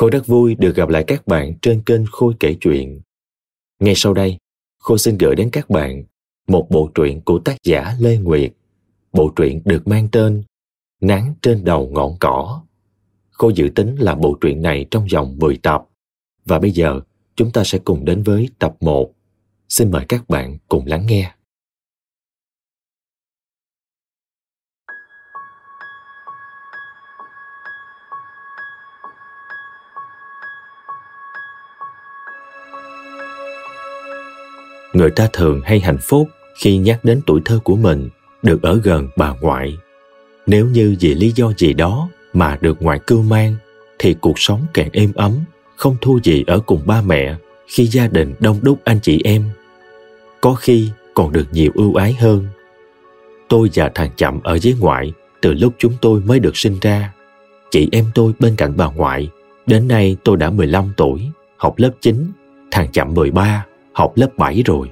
Khôi rất vui được gặp lại các bạn trên kênh Khôi kể chuyện. Ngay sau đây, Khôi xin gửi đến các bạn một bộ truyện của tác giả Lê Nguyệt. Bộ truyện được mang tên Nắng trên đầu ngọn cỏ. Khôi dự tính làm bộ truyện này trong vòng 10 tập. Và bây giờ, chúng ta sẽ cùng đến với tập 1. Xin mời các bạn cùng lắng nghe. Người ta thường hay hạnh phúc khi nhắc đến tuổi thơ của mình, được ở gần bà ngoại. Nếu như vì lý do gì đó mà được ngoại cưu mang, thì cuộc sống càng êm ấm, không thua gì ở cùng ba mẹ, khi gia đình đông đúc anh chị em. Có khi còn được nhiều ưu ái hơn. Tôi và thằng chậm ở với ngoại từ lúc chúng tôi mới được sinh ra. Chị em tôi bên cạnh bà ngoại, đến nay tôi đã 15 tuổi, học lớp 9 thằng chậm 13 học lớp 7 rồi.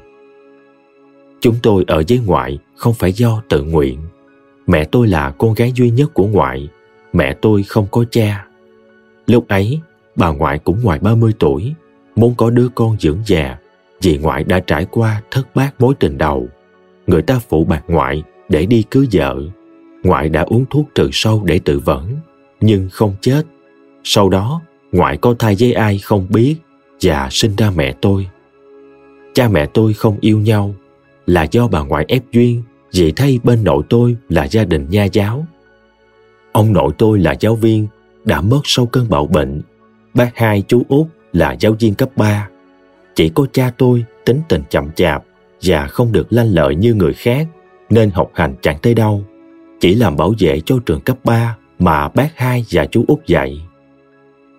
Chúng tôi ở với ngoại không phải do tự nguyện. Mẹ tôi là con gái duy nhất của ngoại. Mẹ tôi không có cha. Lúc ấy, bà ngoại cũng ngoài 30 tuổi, muốn có đứa con dưỡng già vì ngoại đã trải qua thất bát mối tình đầu. Người ta phụ bạc ngoại để đi cưới vợ. Ngoại đã uống thuốc trừ sâu để tự vẫn, nhưng không chết. Sau đó, ngoại có thai với ai không biết và sinh ra mẹ tôi cha mẹ tôi không yêu nhau là do bà ngoại ép duyên vì thay bên nội tôi là gia đình nha giáo. Ông nội tôi là giáo viên, đã mất sau cơn bạo bệnh. Bác hai chú út là giáo viên cấp 3. Chỉ có cha tôi tính tình chậm chạp và không được lanh lợi như người khác nên học hành chẳng tới đâu. Chỉ làm bảo vệ cho trường cấp 3 mà bác hai và chú út dạy.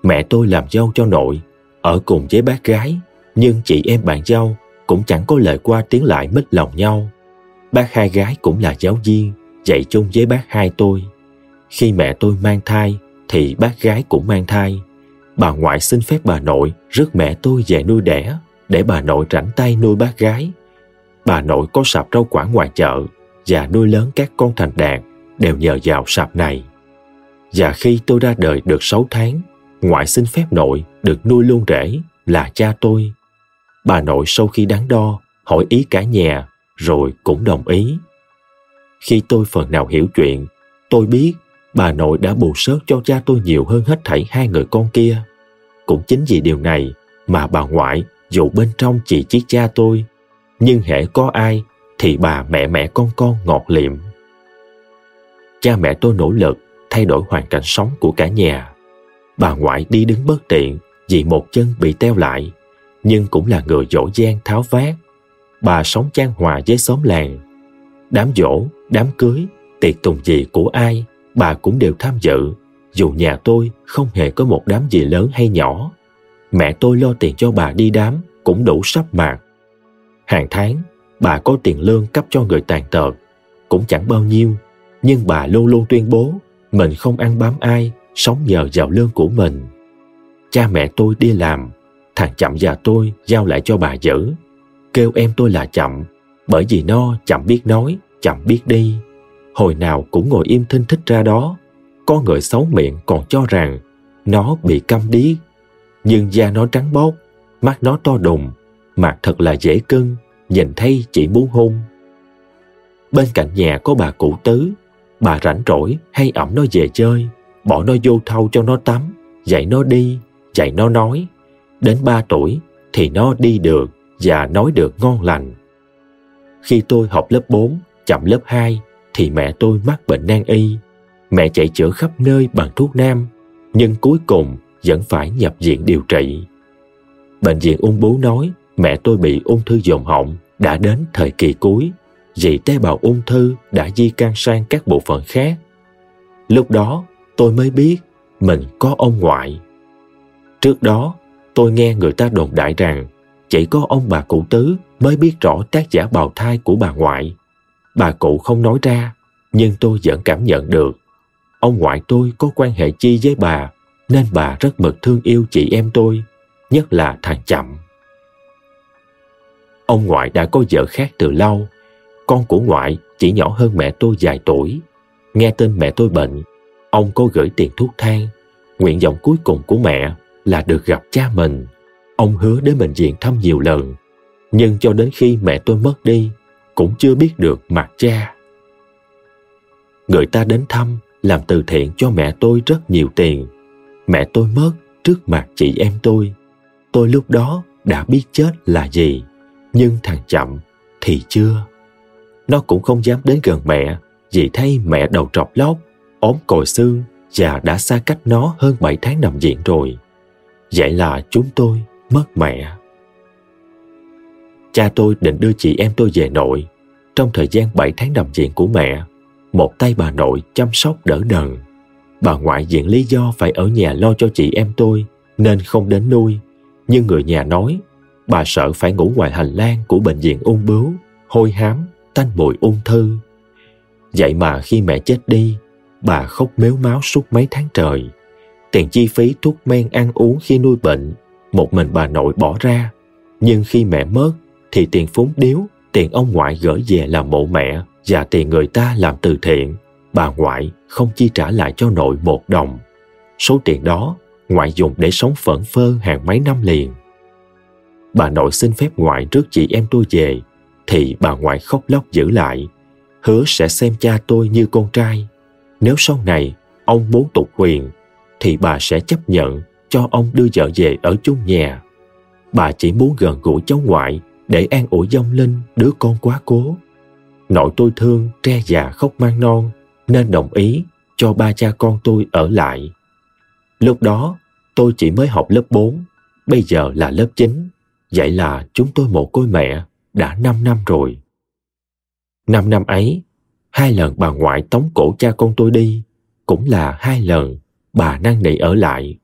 Mẹ tôi làm dâu cho nội, ở cùng với bác gái, nhưng chị em bạn dâu cũng chẳng có lời qua tiếng lại mít lòng nhau. Bác hai gái cũng là giáo viên, dạy chung với bác hai tôi. Khi mẹ tôi mang thai, thì bác gái cũng mang thai. Bà ngoại xin phép bà nội rước mẹ tôi về nuôi đẻ, để bà nội rảnh tay nuôi bác gái. Bà nội có sạp rau quả ngoài chợ và nuôi lớn các con thành đạt đều nhờ vào sạp này. Và khi tôi ra đời được 6 tháng, ngoại xin phép nội được nuôi luôn rể là cha tôi Bà nội sau khi đắn đo, hỏi ý cả nhà, rồi cũng đồng ý. Khi tôi phần nào hiểu chuyện, tôi biết bà nội đã bù sớt cho cha tôi nhiều hơn hết thảy hai người con kia. Cũng chính vì điều này mà bà ngoại dù bên trong chỉ chiếc cha tôi, nhưng hễ có ai thì bà mẹ mẹ con con ngọt liệm. Cha mẹ tôi nỗ lực thay đổi hoàn cảnh sống của cả nhà. Bà ngoại đi đứng bất tiện vì một chân bị teo lại nhưng cũng là người dỗ gian tháo vát. Bà sống chan hòa với xóm làng. Đám dỗ, đám cưới, tiệc tùng gì của ai, bà cũng đều tham dự. Dù nhà tôi không hề có một đám gì lớn hay nhỏ. Mẹ tôi lo tiền cho bà đi đám cũng đủ sắp mạc. Hàng tháng, bà có tiền lương cấp cho người tàn tật, cũng chẳng bao nhiêu. Nhưng bà luôn luôn tuyên bố mình không ăn bám ai, sống nhờ vào lương của mình. Cha mẹ tôi đi làm Thằng chậm và tôi giao lại cho bà giữ. Kêu em tôi là chậm, bởi vì nó chậm biết nói, chậm biết đi. Hồi nào cũng ngồi im thinh thích ra đó. Có người xấu miệng còn cho rằng nó bị câm điếc. Nhưng da nó trắng bóc, mắt nó to đùng, mặt thật là dễ cưng, nhìn thấy chỉ muốn hôn. Bên cạnh nhà có bà cụ tứ, bà rảnh rỗi hay ẩm nó về chơi, bỏ nó vô thau cho nó tắm, dạy nó đi, dạy nó nói, Đến 3 tuổi thì nó đi được và nói được ngon lành. Khi tôi học lớp 4, chậm lớp 2 thì mẹ tôi mắc bệnh nan y. Mẹ chạy chữa khắp nơi bằng thuốc nam, nhưng cuối cùng vẫn phải nhập viện điều trị. Bệnh viện ung bướu nói mẹ tôi bị ung thư dồn họng đã đến thời kỳ cuối vì tế bào ung thư đã di căn sang các bộ phận khác. Lúc đó tôi mới biết mình có ông ngoại. Trước đó tôi nghe người ta đồn đại rằng chỉ có ông bà cụ tứ mới biết rõ tác giả bào thai của bà ngoại. Bà cụ không nói ra, nhưng tôi vẫn cảm nhận được. Ông ngoại tôi có quan hệ chi với bà, nên bà rất mực thương yêu chị em tôi, nhất là thằng Chậm. Ông ngoại đã có vợ khác từ lâu. Con của ngoại chỉ nhỏ hơn mẹ tôi vài tuổi. Nghe tin mẹ tôi bệnh, ông có gửi tiền thuốc thang. Nguyện vọng cuối cùng của mẹ là được gặp cha mình. Ông hứa đến bệnh viện thăm nhiều lần, nhưng cho đến khi mẹ tôi mất đi, cũng chưa biết được mặt cha. Người ta đến thăm, làm từ thiện cho mẹ tôi rất nhiều tiền. Mẹ tôi mất trước mặt chị em tôi. Tôi lúc đó đã biết chết là gì, nhưng thằng chậm thì chưa. Nó cũng không dám đến gần mẹ vì thấy mẹ đầu trọc lóc, ốm còi xương và đã xa cách nó hơn 7 tháng nằm viện rồi. Vậy là chúng tôi mất mẹ. Cha tôi định đưa chị em tôi về nội. Trong thời gian 7 tháng nằm viện của mẹ, một tay bà nội chăm sóc đỡ đần. Bà ngoại viện lý do phải ở nhà lo cho chị em tôi nên không đến nuôi. Nhưng người nhà nói bà sợ phải ngủ ngoài hành lang của bệnh viện ung bướu, hôi hám, tanh mùi ung thư. Vậy mà khi mẹ chết đi, bà khóc mếu máu suốt mấy tháng trời. Tiền chi phí thuốc men ăn uống khi nuôi bệnh, một mình bà nội bỏ ra. Nhưng khi mẹ mất, thì tiền phúng điếu, tiền ông ngoại gửi về làm mộ mẹ và tiền người ta làm từ thiện, bà ngoại không chi trả lại cho nội một đồng. Số tiền đó, ngoại dùng để sống phẫn phơ hàng mấy năm liền. Bà nội xin phép ngoại trước chị em tôi về, thì bà ngoại khóc lóc giữ lại, hứa sẽ xem cha tôi như con trai. Nếu sau này ông muốn tục quyền, thì bà sẽ chấp nhận cho ông đưa vợ về ở chung nhà. Bà chỉ muốn gần gũi cháu ngoại để an ủi dông linh đứa con quá cố. Nội tôi thương tre già khóc mang non nên đồng ý cho ba cha con tôi ở lại. Lúc đó tôi chỉ mới học lớp 4, bây giờ là lớp 9. Vậy là chúng tôi một côi mẹ đã 5 năm rồi. Năm năm ấy, hai lần bà ngoại tống cổ cha con tôi đi, cũng là hai lần bà năn nỉ ở lại.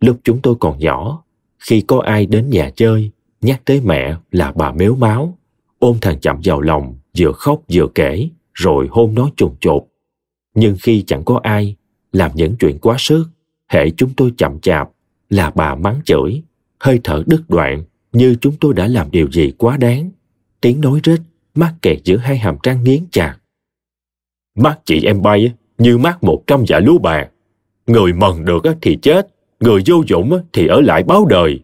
Lúc chúng tôi còn nhỏ, khi có ai đến nhà chơi, nhắc tới mẹ là bà mếu máu, ôm thằng chậm vào lòng, vừa khóc vừa kể, rồi hôn nó trùng chột. Nhưng khi chẳng có ai, làm những chuyện quá sức, hệ chúng tôi chậm chạp, là bà mắng chửi, hơi thở đứt đoạn, như chúng tôi đã làm điều gì quá đáng. Tiếng nói rít, mắt kẹt giữa hai hàm răng nghiến chặt. Mắt chị em bay như mắt một trăm dạ lúa bạc. Người mần được thì chết, người vô dụng thì ở lại báo đời.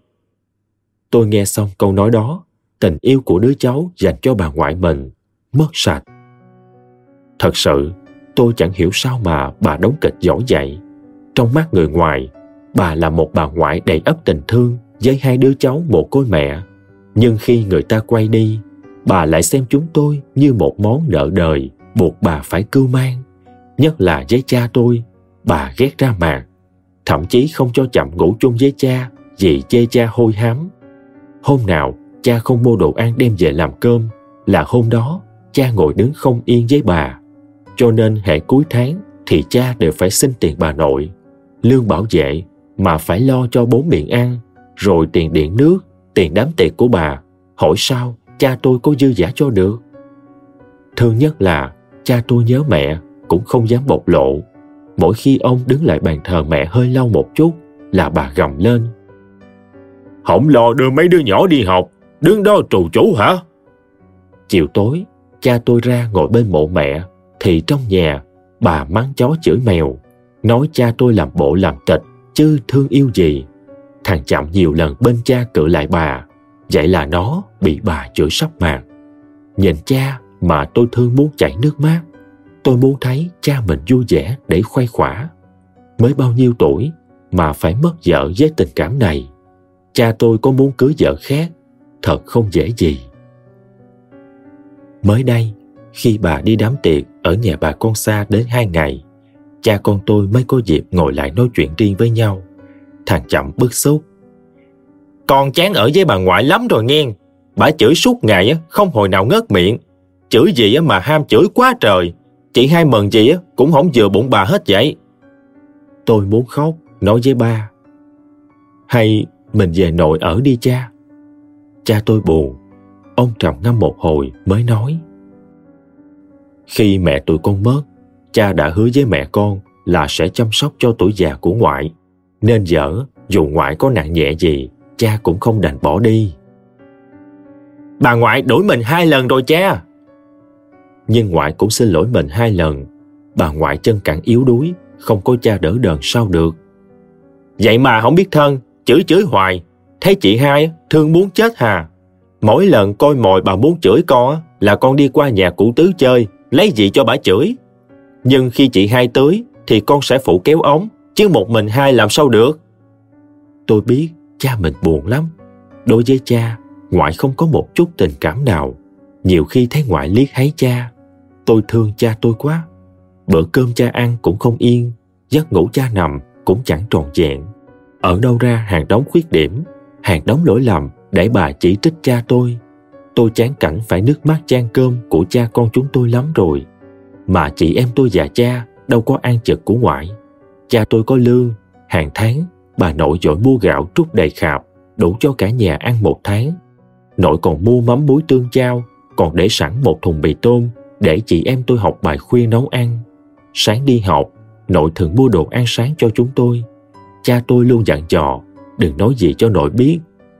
Tôi nghe xong câu nói đó, tình yêu của đứa cháu dành cho bà ngoại mình mất sạch. Thật sự, tôi chẳng hiểu sao mà bà đóng kịch giỏi vậy. Trong mắt người ngoài, bà là một bà ngoại đầy ấp tình thương với hai đứa cháu một côi mẹ. Nhưng khi người ta quay đi, bà lại xem chúng tôi như một món nợ đời buộc bà phải cưu mang. Nhất là với cha tôi, bà ghét ra mạng, Thậm chí không cho chậm ngủ chung với cha vì chê cha hôi hám. Hôm nào cha không mua đồ ăn đem về làm cơm là hôm đó cha ngồi đứng không yên với bà. Cho nên hệ cuối tháng thì cha đều phải xin tiền bà nội, lương bảo vệ mà phải lo cho bốn miệng ăn, rồi tiền điện nước, tiền đám tiệc của bà. Hỏi sao cha tôi có dư giả cho được? Thương nhất là cha tôi nhớ mẹ cũng không dám bộc lộ. Mỗi khi ông đứng lại bàn thờ mẹ hơi lâu một chút là bà gầm lên. Không lo đưa mấy đứa nhỏ đi học, đứng đó trù chủ hả? Chiều tối, cha tôi ra ngồi bên mộ mẹ, thì trong nhà, bà mắng chó chửi mèo, nói cha tôi làm bộ làm tịch, chứ thương yêu gì. Thằng chậm nhiều lần bên cha cự lại bà, vậy là nó bị bà chửi sắp mặt. Nhìn cha mà tôi thương muốn chảy nước mắt. Tôi muốn thấy cha mình vui vẻ để khoai khỏa. Mới bao nhiêu tuổi mà phải mất vợ với tình cảm này. Cha tôi có muốn cưới vợ khác, thật không dễ gì. Mới đây, khi bà đi đám tiệc ở nhà bà con xa đến hai ngày, cha con tôi mới có dịp ngồi lại nói chuyện riêng với nhau. Thằng chậm bức xúc. Con chán ở với bà ngoại lắm rồi nghe. Bà chửi suốt ngày không hồi nào ngớt miệng. Chửi gì mà ham chửi quá trời. Chị hai mần gì cũng không vừa bụng bà hết vậy. Tôi muốn khóc, nói với ba. Hay mình về nội ở đi cha. Cha tôi buồn, Ông trầm ngâm một hồi mới nói Khi mẹ tụi con mất Cha đã hứa với mẹ con là sẽ chăm sóc cho tuổi già của ngoại Nên dở dù ngoại có nặng nhẹ gì Cha cũng không đành bỏ đi Bà ngoại đuổi mình hai lần rồi cha nhưng ngoại cũng xin lỗi mình hai lần Bà ngoại chân cẳng yếu đuối Không có cha đỡ đờn sao được Vậy mà không biết thân chửi chửi hoài. Thấy chị hai thương muốn chết hà. Mỗi lần coi mồi bà muốn chửi con là con đi qua nhà cụ tứ chơi, lấy gì cho bà chửi. Nhưng khi chị hai tới thì con sẽ phụ kéo ống, chứ một mình hai làm sao được. Tôi biết cha mình buồn lắm. Đối với cha, ngoại không có một chút tình cảm nào. Nhiều khi thấy ngoại liếc thấy cha, tôi thương cha tôi quá. Bữa cơm cha ăn cũng không yên, giấc ngủ cha nằm cũng chẳng tròn vẹn. Ở đâu ra hàng đống khuyết điểm, hàng đống lỗi lầm để bà chỉ trích cha tôi. Tôi chán cảnh phải nước mắt chan cơm của cha con chúng tôi lắm rồi. Mà chị em tôi và cha đâu có ăn chực của ngoại. Cha tôi có lương, hàng tháng, bà nội dội mua gạo trút đầy khạp, đủ cho cả nhà ăn một tháng. Nội còn mua mắm muối tương chao, còn để sẵn một thùng mì tôm để chị em tôi học bài khuya nấu ăn. Sáng đi học, nội thường mua đồ ăn sáng cho chúng tôi. Cha tôi luôn dặn dò, đừng nói gì cho nội biết,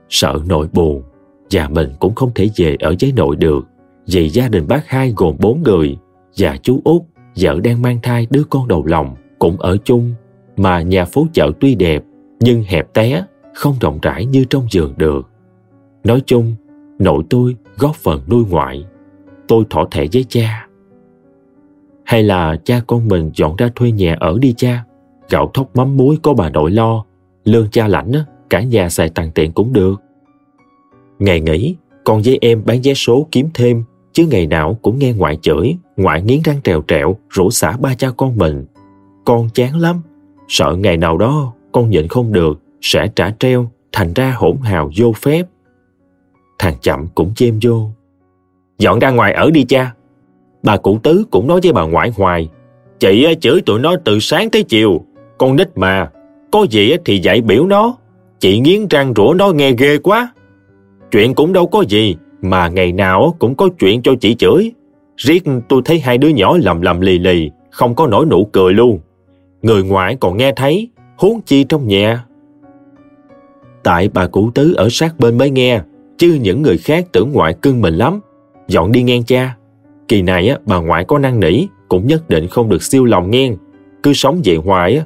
sợ nội buồn. Và mình cũng không thể về ở với nội được, vì gia đình bác hai gồm bốn người, và chú út, vợ đang mang thai đứa con đầu lòng, cũng ở chung. Mà nhà phố chợ tuy đẹp, nhưng hẹp té, không rộng rãi như trong giường được. Nói chung, nội tôi góp phần nuôi ngoại. Tôi thỏa thể với cha. Hay là cha con mình dọn ra thuê nhà ở đi cha. Gạo thóc mắm muối có bà nội lo. Lương cha lãnh, cả nhà xài tàn tiện cũng được. Ngày nghỉ, con với em bán vé số kiếm thêm, chứ ngày nào cũng nghe ngoại chửi, ngoại nghiến răng trèo trẹo, rủ xả ba cha con mình. Con chán lắm, sợ ngày nào đó con nhịn không được, sẽ trả treo, thành ra hỗn hào vô phép. Thằng chậm cũng chêm vô. Dọn ra ngoài ở đi cha. Bà cụ tứ cũng nói với bà ngoại hoài. Chị chửi tụi nó từ sáng tới chiều. Con nít mà. Có gì thì dạy biểu nó. Chị nghiến răng rủa nó nghe ghê quá. Chuyện cũng đâu có gì. Mà ngày nào cũng có chuyện cho chị chửi. Riết, tôi thấy hai đứa nhỏ lầm lầm lì lì. Không có nổi nụ cười luôn. Người ngoại còn nghe thấy. Huống chi trong nhà. Tại bà cụ tứ ở sát bên mới nghe, chứ những người khác tưởng ngoại cưng mình lắm. Dọn đi ngang cha. Kỳ này á, bà ngoại có năng nỉ, cũng nhất định không được siêu lòng ngang. Cứ sống vậy hoài á,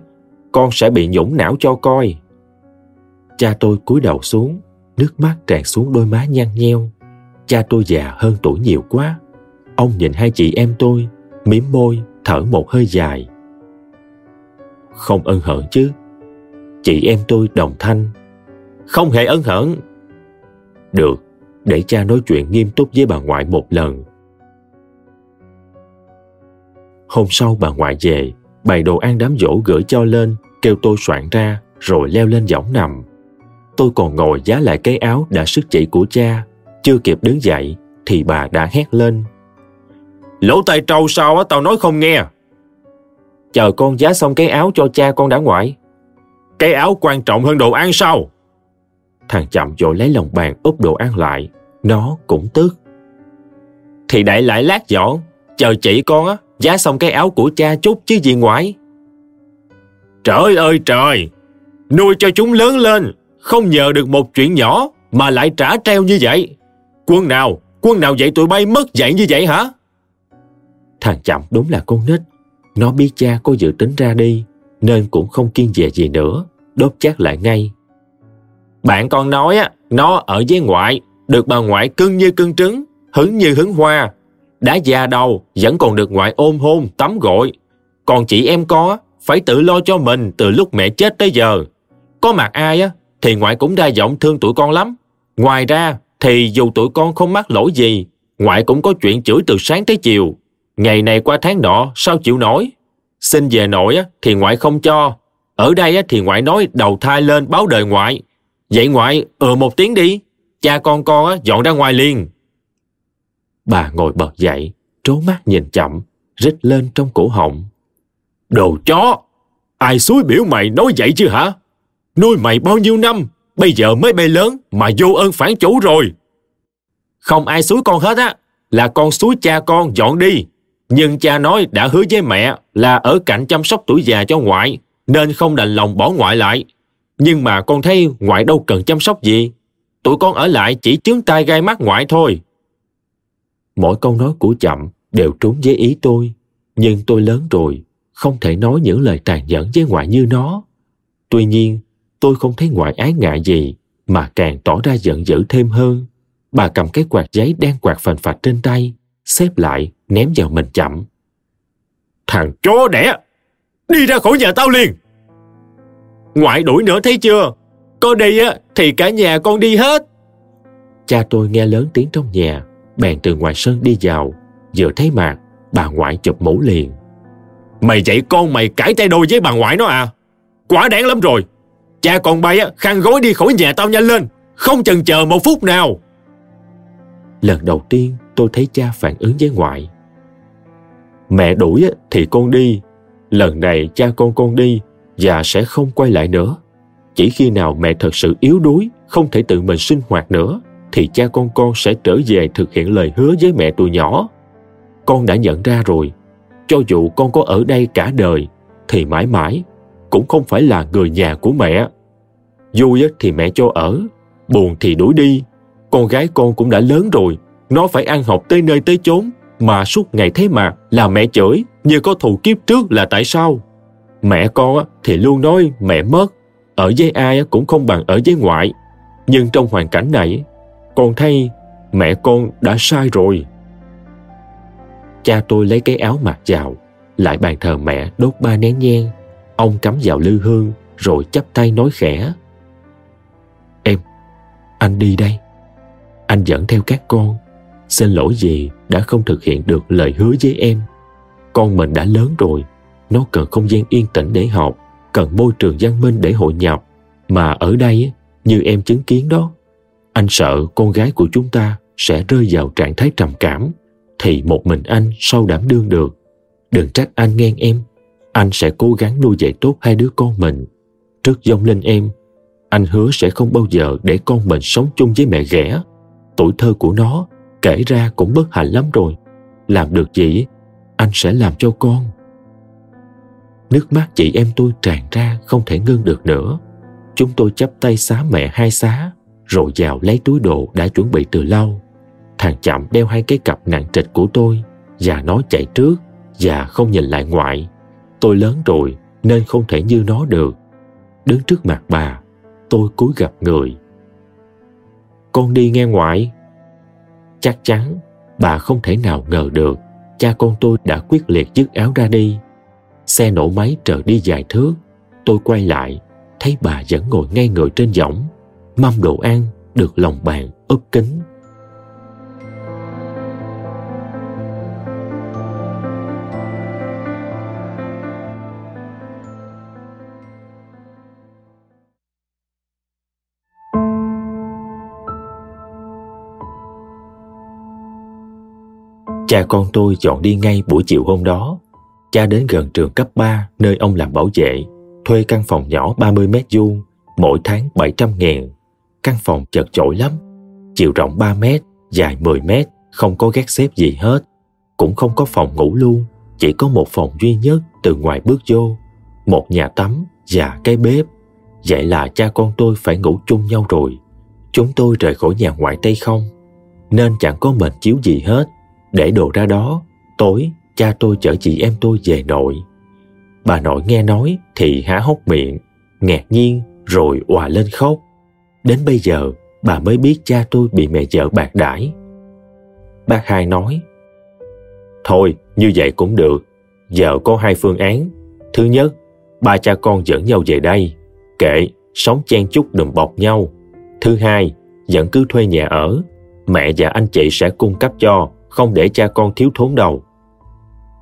con sẽ bị nhũng não cho coi. Cha tôi cúi đầu xuống, nước mắt tràn xuống đôi má nhăn nheo. Cha tôi già hơn tuổi nhiều quá. Ông nhìn hai chị em tôi, mím môi, thở một hơi dài. Không ân hận chứ. Chị em tôi đồng thanh. Không hề ân hận, được, để cha nói chuyện nghiêm túc với bà ngoại một lần. Hôm sau bà ngoại về, bày đồ ăn đám dỗ gửi cho lên, kêu tôi soạn ra, rồi leo lên võng nằm. Tôi còn ngồi giá lại cái áo đã sức chỉ của cha, chưa kịp đứng dậy, thì bà đã hét lên. Lỗ tai trâu sao á, tao nói không nghe. Chờ con giá xong cái áo cho cha con đã ngoại. Cái áo quan trọng hơn đồ ăn sao? Thằng chậm vội lấy lòng bàn úp đồ ăn lại. Nó cũng tức. Thì đại lại lát dọn. Chờ chị con á, giá xong cái áo của cha chút chứ gì ngoại. Trời ơi trời! Nuôi cho chúng lớn lên, không nhờ được một chuyện nhỏ mà lại trả treo như vậy. Quân nào, quân nào dạy tụi bay mất dạy như vậy hả? Thằng chậm đúng là con nít. Nó biết cha có dự tính ra đi, nên cũng không kiên dè gì nữa, đốt chát lại ngay. Bạn con nói á, nó ở với ngoại, được bà ngoại cưng như cưng trứng, hứng như hứng hoa. Đã già đầu, vẫn còn được ngoại ôm hôn, tắm gội. Còn chị em có phải tự lo cho mình từ lúc mẹ chết tới giờ. Có mặt ai á, thì ngoại cũng đa giọng thương tụi con lắm. Ngoài ra, thì dù tụi con không mắc lỗi gì, ngoại cũng có chuyện chửi từ sáng tới chiều. Ngày này qua tháng nọ, sao chịu nổi? Xin về nội á, thì ngoại không cho. Ở đây á, thì ngoại nói đầu thai lên báo đời ngoại. Vậy ngoại, ừ một tiếng đi. Cha con con á, dọn ra ngoài liền. Bà ngồi bật dậy, trố mắt nhìn chậm, rít lên trong cổ họng. Đồ chó! Ai suối biểu mày nói vậy chứ hả? Nuôi mày bao nhiêu năm, bây giờ mới bay lớn mà vô ơn phản chủ rồi. Không ai suối con hết á, là con suối cha con dọn đi. Nhưng cha nói đã hứa với mẹ là ở cạnh chăm sóc tuổi già cho ngoại, nên không đành lòng bỏ ngoại lại. Nhưng mà con thấy ngoại đâu cần chăm sóc gì. Tụi con ở lại chỉ chướng tai gai mắt ngoại thôi. Mỗi câu nói của chậm đều trốn với ý tôi. Nhưng tôi lớn rồi, không thể nói những lời tàn nhẫn với ngoại như nó. Tuy nhiên, tôi không thấy ngoại ái ngại gì mà càng tỏ ra giận dữ thêm hơn. Bà cầm cái quạt giấy đang quạt phành phạch trên tay, xếp lại, ném vào mình chậm. Thằng chó đẻ! Đi ra khỏi nhà tao liền! Ngoại đuổi nữa thấy chưa? Có đi á thì cả nhà con đi hết. Cha tôi nghe lớn tiếng trong nhà, bèn từ ngoài sân đi vào, vừa thấy mạc, bà ngoại chụp mũ liền. Mày dạy con mày cãi tay đôi với bà ngoại nó à? Quả đáng lắm rồi. Cha còn bay á, khăn gối đi khỏi nhà tao nhanh lên, không chần chờ một phút nào. Lần đầu tiên tôi thấy cha phản ứng với ngoại. Mẹ đuổi á, thì con đi, lần này cha con con đi và sẽ không quay lại nữa. Chỉ khi nào mẹ thật sự yếu đuối, không thể tự mình sinh hoạt nữa, thì cha con con sẽ trở về thực hiện lời hứa với mẹ tụi nhỏ. Con đã nhận ra rồi, cho dù con có ở đây cả đời, thì mãi mãi cũng không phải là người nhà của mẹ. Vui thì mẹ cho ở, buồn thì đuổi đi. Con gái con cũng đã lớn rồi, nó phải ăn học tới nơi tới chốn, mà suốt ngày thế mà là mẹ chửi như có thù kiếp trước là tại sao? Mẹ con thì luôn nói mẹ mất, ở với ai cũng không bằng ở với ngoại. Nhưng trong hoàn cảnh này, con thấy mẹ con đã sai rồi. Cha tôi lấy cái áo mặc vào, lại bàn thờ mẹ đốt ba nén nhang. Ông cắm vào lư hương rồi chắp tay nói khẽ. Em, anh đi đây. Anh dẫn theo các con. Xin lỗi gì đã không thực hiện được lời hứa với em. Con mình đã lớn rồi, nó cần không gian yên tĩnh để học, cần môi trường văn minh để hội nhập. Mà ở đây, như em chứng kiến đó, anh sợ con gái của chúng ta sẽ rơi vào trạng thái trầm cảm, thì một mình anh sau đảm đương được. Đừng trách anh nghe em, anh sẽ cố gắng nuôi dạy tốt hai đứa con mình. Trước dông lên em, anh hứa sẽ không bao giờ để con mình sống chung với mẹ ghẻ. Tuổi thơ của nó kể ra cũng bất hạnh lắm rồi. Làm được gì, anh sẽ làm cho con. Nước mắt chị em tôi tràn ra không thể ngưng được nữa. Chúng tôi chắp tay xá mẹ hai xá, rồi vào lấy túi đồ đã chuẩn bị từ lâu. Thằng chậm đeo hai cái cặp nặng trịch của tôi và nó chạy trước và không nhìn lại ngoại. Tôi lớn rồi nên không thể như nó được. Đứng trước mặt bà, tôi cúi gặp người. Con đi nghe ngoại. Chắc chắn bà không thể nào ngờ được cha con tôi đã quyết liệt dứt áo ra đi. Xe nổ máy trở đi dài thước. Tôi quay lại, thấy bà vẫn ngồi ngay người trên võng. Mâm đồ ăn được lòng bàn ướp kính Cha con tôi chọn đi ngay buổi chiều hôm đó. Cha đến gần trường cấp 3 nơi ông làm bảo vệ, thuê căn phòng nhỏ 30 mét vuông, mỗi tháng 700 ngàn. Căn phòng chật chội lắm, chiều rộng 3 mét, dài 10 mét, không có gác xếp gì hết. Cũng không có phòng ngủ luôn, chỉ có một phòng duy nhất từ ngoài bước vô, một nhà tắm và cái bếp. Vậy là cha con tôi phải ngủ chung nhau rồi. Chúng tôi rời khỏi nhà ngoại Tây không, nên chẳng có mền chiếu gì hết để đồ ra đó, tối cha tôi chở chị em tôi về nội. Bà nội nghe nói thì há hốc miệng, ngạc nhiên rồi hòa lên khóc. Đến bây giờ bà mới biết cha tôi bị mẹ vợ bạc đãi. Bác hai nói, Thôi, như vậy cũng được. Giờ có hai phương án. Thứ nhất, ba cha con dẫn nhau về đây. Kệ, sống chen chúc đùm bọc nhau. Thứ hai, vẫn cứ thuê nhà ở. Mẹ và anh chị sẽ cung cấp cho không để cha con thiếu thốn đâu.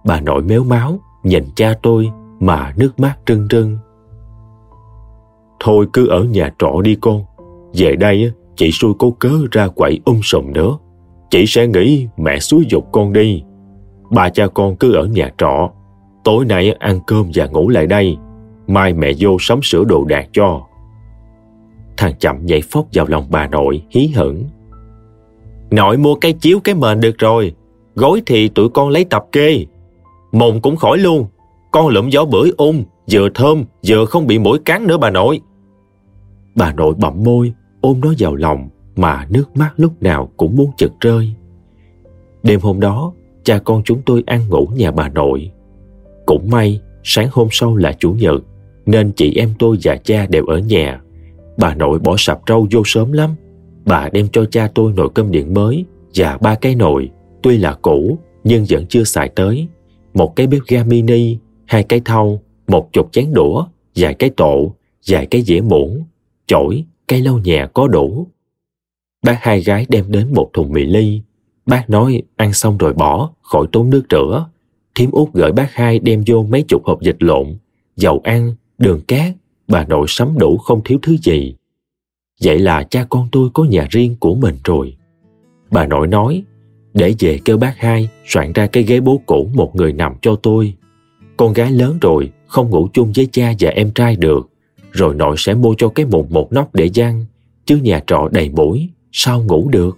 Bà nội méo máu, nhìn cha tôi mà nước mắt rưng rưng. Thôi cứ ở nhà trọ đi con. Về đây chị xui cố cớ ra quậy um sùm nữa. Chị sẽ nghĩ mẹ xúi dục con đi. Ba cha con cứ ở nhà trọ. Tối nay ăn cơm và ngủ lại đây. Mai mẹ vô sắm sửa đồ đạc cho. Thằng chậm nhảy phóc vào lòng bà nội, hí hửng. Nội mua cái chiếu cái mền được rồi, gối thì tụi con lấy tập kê mộng cũng khỏi luôn, con lụm gió bưởi ung, vừa thơm, vừa không bị mũi cắn nữa bà nội. Bà nội bậm môi, ôm nó vào lòng, mà nước mắt lúc nào cũng muốn chực rơi. Đêm hôm đó, cha con chúng tôi ăn ngủ nhà bà nội. Cũng may, sáng hôm sau là chủ nhật, nên chị em tôi và cha đều ở nhà, bà nội bỏ sạp rau vô sớm lắm. Bà đem cho cha tôi nồi cơm điện mới và ba cái nồi, tuy là cũ nhưng vẫn chưa xài tới. Một cái bếp ga mini, hai cái thau, một chục chén đũa, vài cái tổ, vài cái dĩa muỗng, chổi, cây lau nhà có đủ. Bác hai gái đem đến một thùng mì ly. Bác nói ăn xong rồi bỏ, khỏi tốn nước rửa. Thiếm út gửi bác hai đem vô mấy chục hộp dịch lộn, dầu ăn, đường cát, bà nội sắm đủ không thiếu thứ gì. Vậy là cha con tôi có nhà riêng của mình rồi. Bà nội nói, để về kêu bác hai soạn ra cái ghế bố cũ một người nằm cho tôi. Con gái lớn rồi, không ngủ chung với cha và em trai được. Rồi nội sẽ mua cho cái mùng một nóc để giăng, chứ nhà trọ đầy mũi, sao ngủ được?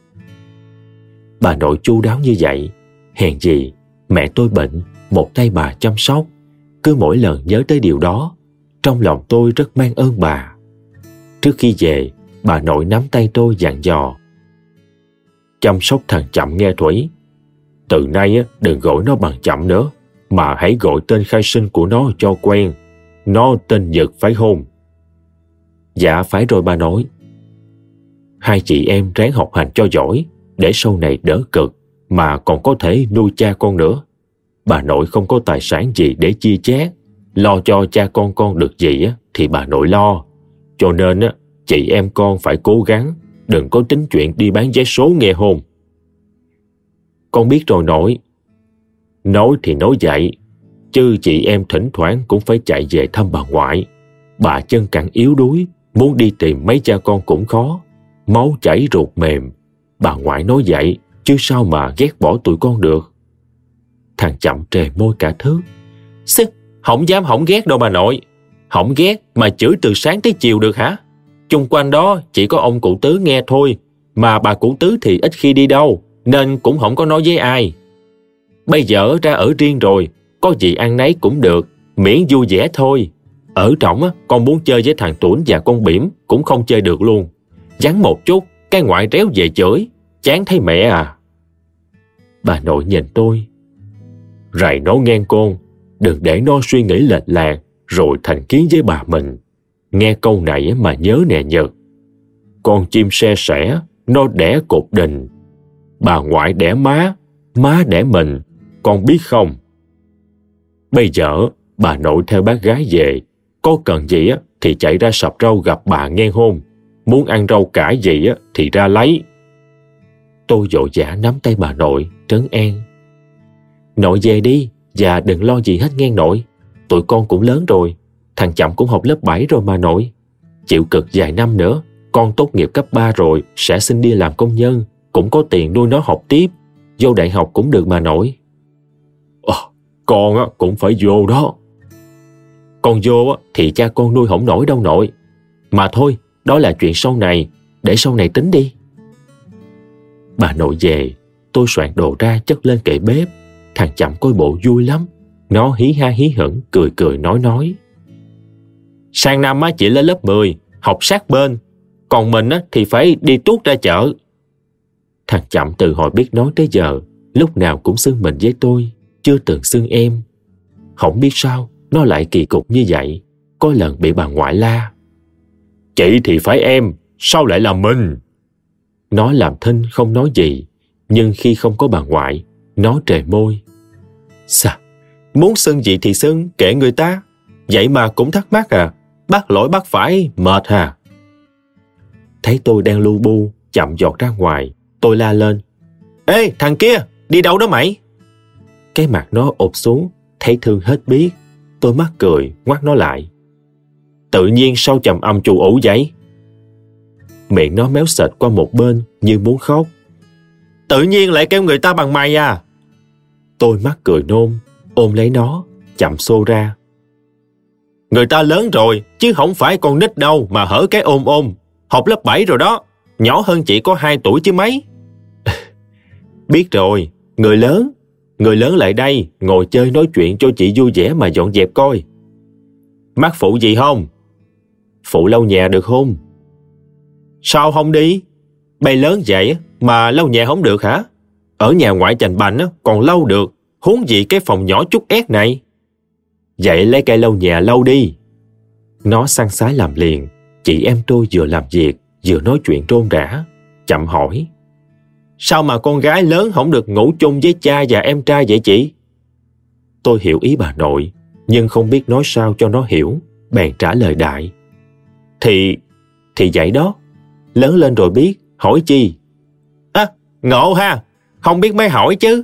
Bà nội chu đáo như vậy, hèn gì, mẹ tôi bệnh, một tay bà chăm sóc. Cứ mỗi lần nhớ tới điều đó, trong lòng tôi rất mang ơn bà. Trước khi về, bà nội nắm tay tôi dặn dò. Chăm sóc thằng chậm nghe Thủy. Từ nay đừng gọi nó bằng chậm nữa, mà hãy gọi tên khai sinh của nó cho quen. Nó tên Nhật phải không? Dạ phải rồi bà nội. Hai chị em ráng học hành cho giỏi, để sau này đỡ cực, mà còn có thể nuôi cha con nữa. Bà nội không có tài sản gì để chia chác, lo cho cha con con được gì thì bà nội lo. Cho nên chị em con phải cố gắng, đừng có tính chuyện đi bán vé số nghe hôn. Con biết rồi nội. Nói thì nói vậy, chứ chị em thỉnh thoảng cũng phải chạy về thăm bà ngoại. Bà chân cẳng yếu đuối, muốn đi tìm mấy cha con cũng khó. Máu chảy ruột mềm. Bà ngoại nói vậy, chứ sao mà ghét bỏ tụi con được. Thằng chậm trề môi cả thứ, Xích, không dám không ghét đâu bà nội. Không ghét mà chửi từ sáng tới chiều được hả? Chung quanh đó chỉ có ông cụ tứ nghe thôi, mà bà cụ tứ thì ít khi đi đâu, nên cũng không có nói với ai. Bây giờ ra ở riêng rồi, có gì ăn nấy cũng được, miễn vui vẻ thôi. Ở trọng con muốn chơi với thằng Tuấn và con Bỉm cũng không chơi được luôn. Vắng một chút, cái ngoại réo về chửi, chán thấy mẹ à. Bà nội nhìn tôi. Rày nó ngang con, đừng để nó suy nghĩ lệch lạc rồi thành kiến với bà mình. Nghe câu nãy mà nhớ nè Nhật. Con chim xe sẻ, nó đẻ cột đình. Bà ngoại đẻ má, má đẻ mình, con biết không? Bây giờ, bà nội theo bác gái về, có cần gì á thì chạy ra sập rau gặp bà nghe hôn. Muốn ăn rau cải gì á thì ra lấy. Tôi vội vã nắm tay bà nội, trấn an. Nội về đi, và đừng lo gì hết nghe nội. Tụi con cũng lớn rồi, thằng chậm cũng học lớp 7 rồi mà nội. Chịu cực vài năm nữa, con tốt nghiệp cấp 3 rồi, sẽ xin đi làm công nhân, cũng có tiền nuôi nó học tiếp, vô đại học cũng được mà nội. Ờ, con á, cũng phải vô đó. Con vô á, thì cha con nuôi không nổi đâu nội. Mà thôi, đó là chuyện sau này, để sau này tính đi. Bà nội về, tôi soạn đồ ra chất lên kệ bếp. Thằng chậm coi bộ vui lắm. Nó hí ha hí hửng, cười cười nói nói. Sang năm chỉ lên lớp 10, học sát bên. Còn mình á thì phải đi tuốt ra chợ. Thằng chậm từ hồi biết nói tới giờ, lúc nào cũng xưng mình với tôi, chưa từng xưng em. Không biết sao, nó lại kỳ cục như vậy. Có lần bị bà ngoại la. Chị thì phải em, sao lại là mình? Nó làm thinh không nói gì, nhưng khi không có bà ngoại, nó trề môi. Sao? Muốn xưng gì thì xưng, kể người ta. Vậy mà cũng thắc mắc à, bắt lỗi bắt phải, mệt hà Thấy tôi đang lu bu, chậm giọt ra ngoài, tôi la lên. Ê, thằng kia, đi đâu đó mày? Cái mặt nó ụp xuống, thấy thương hết biết. Tôi mắc cười, ngoắt nó lại. Tự nhiên sao trầm âm chù ủ vậy? Miệng nó méo sệt qua một bên như muốn khóc. Tự nhiên lại kêu người ta bằng mày à? Tôi mắc cười nôn, ôm lấy nó, chậm xô ra. Người ta lớn rồi, chứ không phải con nít đâu mà hở cái ôm ôm. Học lớp 7 rồi đó, nhỏ hơn chị có 2 tuổi chứ mấy. Biết rồi, người lớn. Người lớn lại đây, ngồi chơi nói chuyện cho chị vui vẻ mà dọn dẹp coi. Mắc phụ gì không? Phụ lau nhà được không? Sao không đi? Bay lớn vậy mà lau nhà không được hả? Ở nhà ngoại chành bành còn lau được, huống gì cái phòng nhỏ chút ép này. Vậy lấy cây lau nhà lau đi. Nó sang sái làm liền, chị em tôi vừa làm việc vừa nói chuyện rôn rã chậm hỏi. Sao mà con gái lớn không được ngủ chung với cha và em trai vậy chị? Tôi hiểu ý bà nội nhưng không biết nói sao cho nó hiểu bèn trả lời đại. Thì thì vậy đó. Lớn lên rồi biết hỏi chi? À ngộ ha không biết mới hỏi chứ.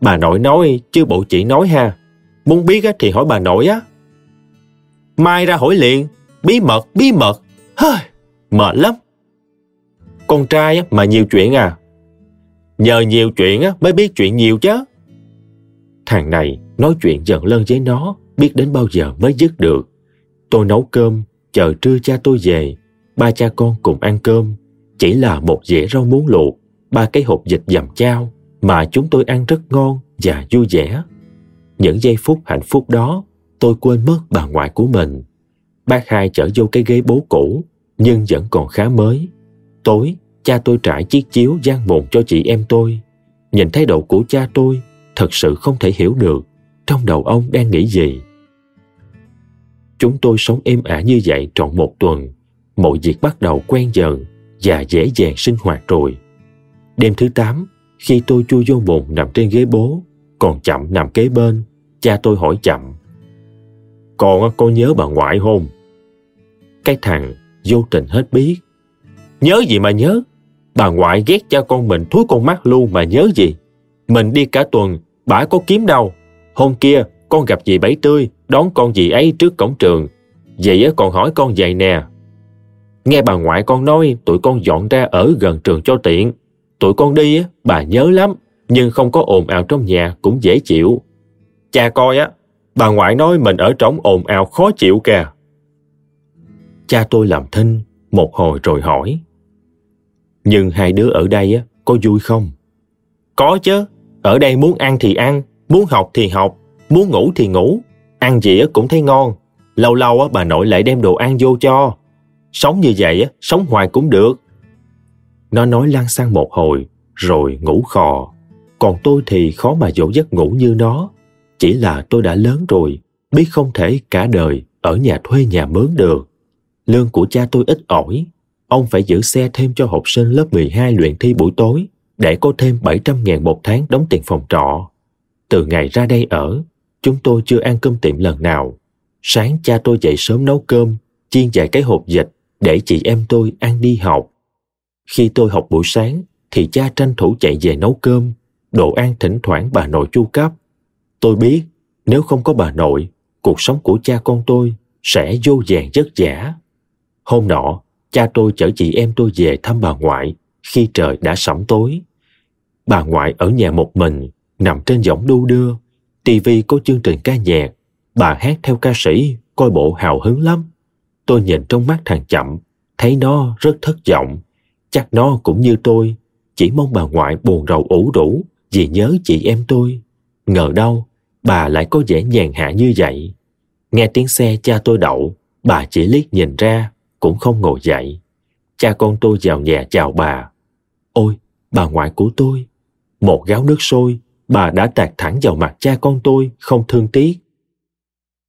Bà nội nói chứ bộ chị nói ha muốn biết thì hỏi bà nội á. Mai ra hỏi liền, bí mật bí mật. Hơi mệt lắm. Con trai mà nhiều chuyện à. Nhờ nhiều chuyện mới biết chuyện nhiều chứ. Thằng này nói chuyện giận lân với nó, biết đến bao giờ mới dứt được. Tôi nấu cơm, chờ trưa cha tôi về. Ba cha con cùng ăn cơm. Chỉ là một dĩa rau muống luộc, ba cái hộp dịch dầm chao, mà chúng tôi ăn rất ngon và vui vẻ những giây phút hạnh phúc đó, tôi quên mất bà ngoại của mình. Bác hai chở vô cái ghế bố cũ, nhưng vẫn còn khá mới. Tối, cha tôi trải chiếc chiếu gian mồn cho chị em tôi. Nhìn thái độ của cha tôi, thật sự không thể hiểu được, trong đầu ông đang nghĩ gì. Chúng tôi sống êm ả như vậy trọn một tuần, mọi việc bắt đầu quen dần và dễ dàng sinh hoạt rồi. Đêm thứ tám, khi tôi chui vô bồn nằm trên ghế bố, còn chậm nằm kế bên cha tôi hỏi chậm. Con có nhớ bà ngoại không? Cái thằng vô tình hết biết. Nhớ gì mà nhớ? Bà ngoại ghét cha con mình thúi con mắt luôn mà nhớ gì? Mình đi cả tuần, bả có kiếm đâu. Hôm kia, con gặp dì bảy tươi, đón con dì ấy trước cổng trường. Vậy còn hỏi con vậy nè. Nghe bà ngoại con nói, tụi con dọn ra ở gần trường cho tiện. Tụi con đi bà nhớ lắm, nhưng không có ồn ào trong nhà cũng dễ chịu cha coi á, bà ngoại nói mình ở trống ồn ào khó chịu kìa. Cha tôi làm thinh, một hồi rồi hỏi. Nhưng hai đứa ở đây á, có vui không? Có chứ, ở đây muốn ăn thì ăn, muốn học thì học, muốn ngủ thì ngủ. Ăn gì cũng thấy ngon. Lâu lâu á, bà nội lại đem đồ ăn vô cho. Sống như vậy á, sống hoài cũng được. Nó nói lăn sang một hồi, rồi ngủ khò. Còn tôi thì khó mà dỗ giấc ngủ như nó chỉ là tôi đã lớn rồi biết không thể cả đời ở nhà thuê nhà mướn được lương của cha tôi ít ỏi ông phải giữ xe thêm cho học sinh lớp 12 luyện thi buổi tối để có thêm 700 ngàn một tháng đóng tiền phòng trọ. Từ ngày ra đây ở, chúng tôi chưa ăn cơm tiệm lần nào. Sáng cha tôi dậy sớm nấu cơm, chiên vài cái hộp dịch để chị em tôi ăn đi học. Khi tôi học buổi sáng, thì cha tranh thủ chạy về nấu cơm, đồ ăn thỉnh thoảng bà nội chu cấp. Tôi biết, nếu không có bà nội, cuộc sống của cha con tôi sẽ vô vàng vất vả. Hôm nọ, cha tôi chở chị em tôi về thăm bà ngoại khi trời đã sẩm tối. Bà ngoại ở nhà một mình, nằm trên võng đu đưa. tivi có chương trình ca nhạc. Bà hát theo ca sĩ, coi bộ hào hứng lắm. Tôi nhìn trong mắt thằng chậm, thấy nó rất thất vọng. Chắc nó cũng như tôi, chỉ mong bà ngoại buồn rầu ủ rũ vì nhớ chị em tôi. Ngờ đâu, bà lại có vẻ nhàn hạ như vậy. Nghe tiếng xe cha tôi đậu, bà chỉ liếc nhìn ra, cũng không ngồi dậy. Cha con tôi vào nhà chào bà. Ôi, bà ngoại của tôi. Một gáo nước sôi, bà đã tạt thẳng vào mặt cha con tôi, không thương tiếc.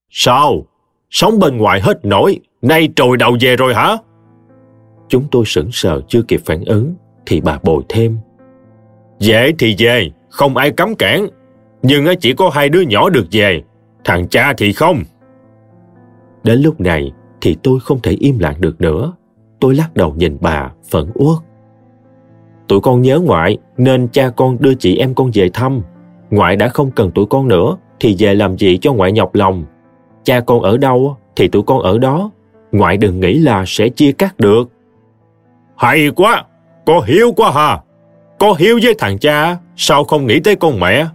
Sao? Sống bên ngoài hết nổi, nay trồi đầu về rồi hả? Chúng tôi sững sờ chưa kịp phản ứng, thì bà bồi thêm. Về thì về, không ai cấm cản. Nhưng chỉ có hai đứa nhỏ được về, thằng cha thì không. Đến lúc này, thì tôi không thể im lặng được nữa. Tôi lắc đầu nhìn bà, phẫn uất. Tụi con nhớ ngoại, nên cha con đưa chị em con về thăm. Ngoại đã không cần tụi con nữa, thì về làm gì cho ngoại nhọc lòng. Cha con ở đâu, thì tụi con ở đó. Ngoại đừng nghĩ là sẽ chia cắt được. Hay quá, có hiếu quá hà. Có hiếu với thằng cha, sao không nghĩ tới con mẹ?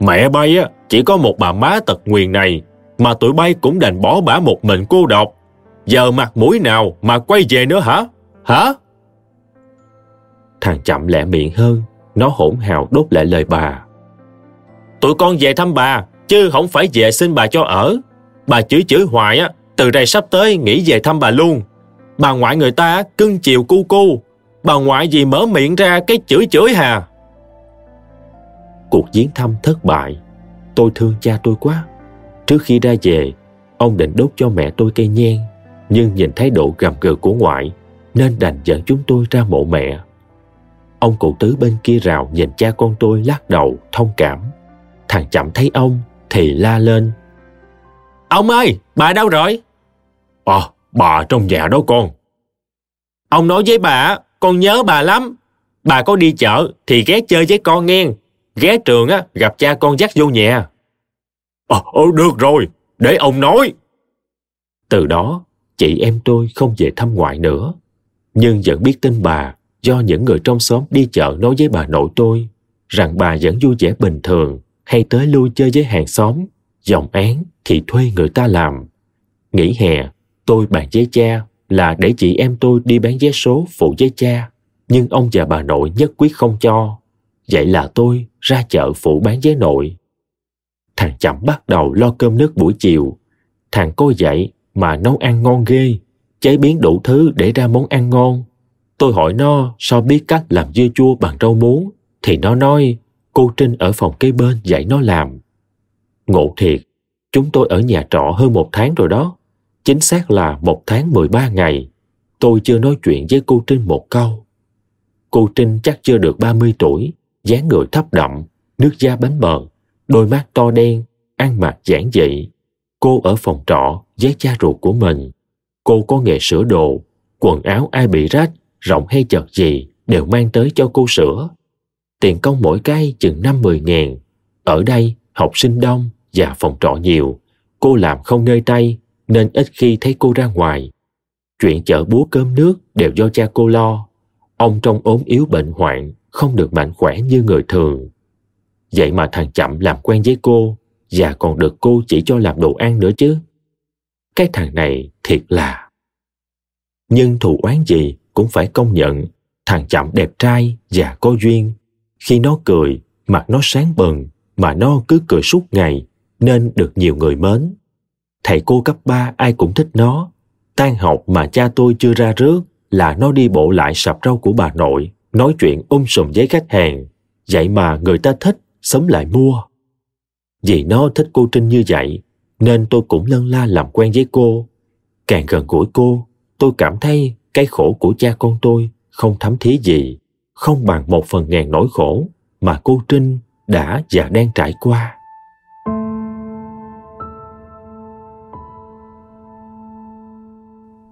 Mẹ bay á, chỉ có một bà má tật nguyền này, mà tụi bay cũng đành bỏ bả một mình cô độc. Giờ mặt mũi nào mà quay về nữa hả? Hả? Thằng chậm lẹ miệng hơn, nó hỗn hào đốt lại lời bà. Tụi con về thăm bà, chứ không phải về xin bà cho ở. Bà chửi chửi hoài á, từ đây sắp tới nghỉ về thăm bà luôn. Bà ngoại người ta cưng chiều cu cu, bà ngoại gì mở miệng ra cái chửi chửi hà. Cuộc viếng thăm thất bại, tôi thương cha tôi quá. Trước khi ra về, ông định đốt cho mẹ tôi cây nhang nhưng nhìn thái độ gầm gừ của ngoại nên đành dẫn chúng tôi ra mộ mẹ. Ông cụ tứ bên kia rào nhìn cha con tôi lắc đầu thông cảm. Thằng chậm thấy ông thì la lên. Ông ơi, bà đâu rồi? Ờ, à, bà trong nhà đó con. Ông nói với bà, con nhớ bà lắm. Bà có đi chợ thì ghé chơi với con nghe. Ghé trường á, gặp cha con dắt vô nhà. Ờ, à, được rồi, để ông nói. Từ đó, chị em tôi không về thăm ngoại nữa. Nhưng vẫn biết tin bà do những người trong xóm đi chợ nói với bà nội tôi rằng bà vẫn vui vẻ bình thường hay tới lui chơi với hàng xóm, dòng án thì thuê người ta làm. Nghỉ hè, tôi bàn với cha là để chị em tôi đi bán vé số phụ với cha, nhưng ông và bà nội nhất quyết không cho. Vậy là tôi ra chợ phụ bán vé nội. Thằng chậm bắt đầu lo cơm nước buổi chiều. Thằng cô dậy mà nấu ăn ngon ghê, chế biến đủ thứ để ra món ăn ngon. Tôi hỏi nó sao biết cách làm dưa chua bằng rau muống, thì nó nói cô Trinh ở phòng kế bên dạy nó làm. Ngộ thiệt, chúng tôi ở nhà trọ hơn một tháng rồi đó. Chính xác là một tháng 13 ngày. Tôi chưa nói chuyện với cô Trinh một câu. Cô Trinh chắc chưa được 30 tuổi, dáng người thấp đậm, nước da bánh mờ, đôi mắt to đen, ăn mặc giản dị. Cô ở phòng trọ với cha ruột của mình. Cô có nghề sửa đồ, quần áo ai bị rách, rộng hay chật gì đều mang tới cho cô sửa. Tiền công mỗi cái chừng năm mười ngàn. Ở đây, học sinh đông và phòng trọ nhiều. Cô làm không nơi tay, nên ít khi thấy cô ra ngoài. Chuyện chợ búa cơm nước đều do cha cô lo. Ông trong ốm yếu bệnh hoạn, không được mạnh khỏe như người thường. Vậy mà thằng chậm làm quen với cô và còn được cô chỉ cho làm đồ ăn nữa chứ. Cái thằng này thiệt là. Nhưng thù oán gì cũng phải công nhận thằng chậm đẹp trai và có duyên. Khi nó cười, mặt nó sáng bừng, mà nó cứ cười suốt ngày, nên được nhiều người mến. Thầy cô cấp 3 ai cũng thích nó. Tan học mà cha tôi chưa ra rước là nó đi bộ lại sạp rau của bà nội, nói chuyện um sùm với khách hàng. Vậy mà người ta thích, sớm lại mua. Vì nó thích cô Trinh như vậy, nên tôi cũng lân la làm quen với cô. Càng gần gũi cô, tôi cảm thấy cái khổ của cha con tôi không thấm thía gì, không bằng một phần ngàn nỗi khổ mà cô Trinh đã và đang trải qua.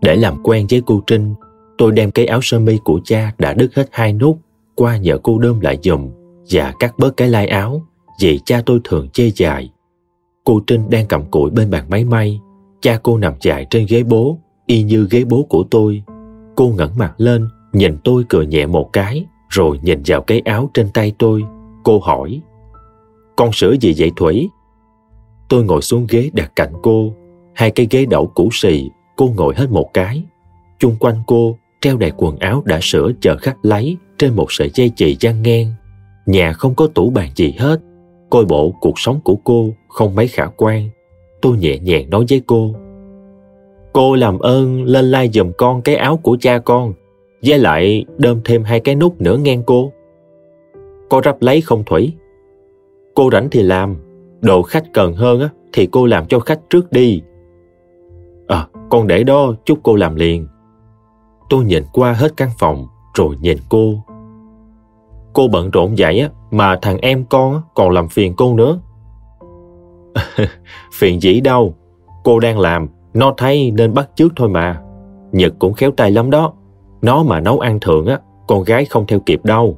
Để làm quen với cô Trinh, tôi đem cái áo sơ mi của cha đã đứt hết hai nút qua nhờ cô đơm lại dùm và cắt bớt cái lai áo vì cha tôi thường chê dài. Cô Trinh đang cầm cụi bên bàn máy may, cha cô nằm dài trên ghế bố, y như ghế bố của tôi. Cô ngẩng mặt lên, nhìn tôi cười nhẹ một cái, rồi nhìn vào cái áo trên tay tôi. Cô hỏi, con sửa gì vậy Thủy? Tôi ngồi xuống ghế đặt cạnh cô, hai cái ghế đậu cũ xì cô ngồi hết một cái. Chung quanh cô treo đầy quần áo đã sửa chờ khách lấy trên một sợi dây chì giăng ngang. Nhà không có tủ bàn gì hết. Coi bộ cuộc sống của cô không mấy khả quan. Tôi nhẹ nhàng nói với cô. Cô làm ơn lên lai like giùm con cái áo của cha con. Với lại đơm thêm hai cái nút nữa ngang cô. Cô rắp lấy không Thủy? Cô rảnh thì làm. Đồ khách cần hơn á, thì cô làm cho khách trước đi. À, con để đó chúc cô làm liền. Tôi nhìn qua hết căn phòng rồi nhìn cô. Cô bận rộn vậy á mà thằng em con còn làm phiền cô nữa. phiền gì đâu, cô đang làm, nó thấy nên bắt trước thôi mà. Nhật cũng khéo tay lắm đó. Nó mà nấu ăn thượng á, con gái không theo kịp đâu.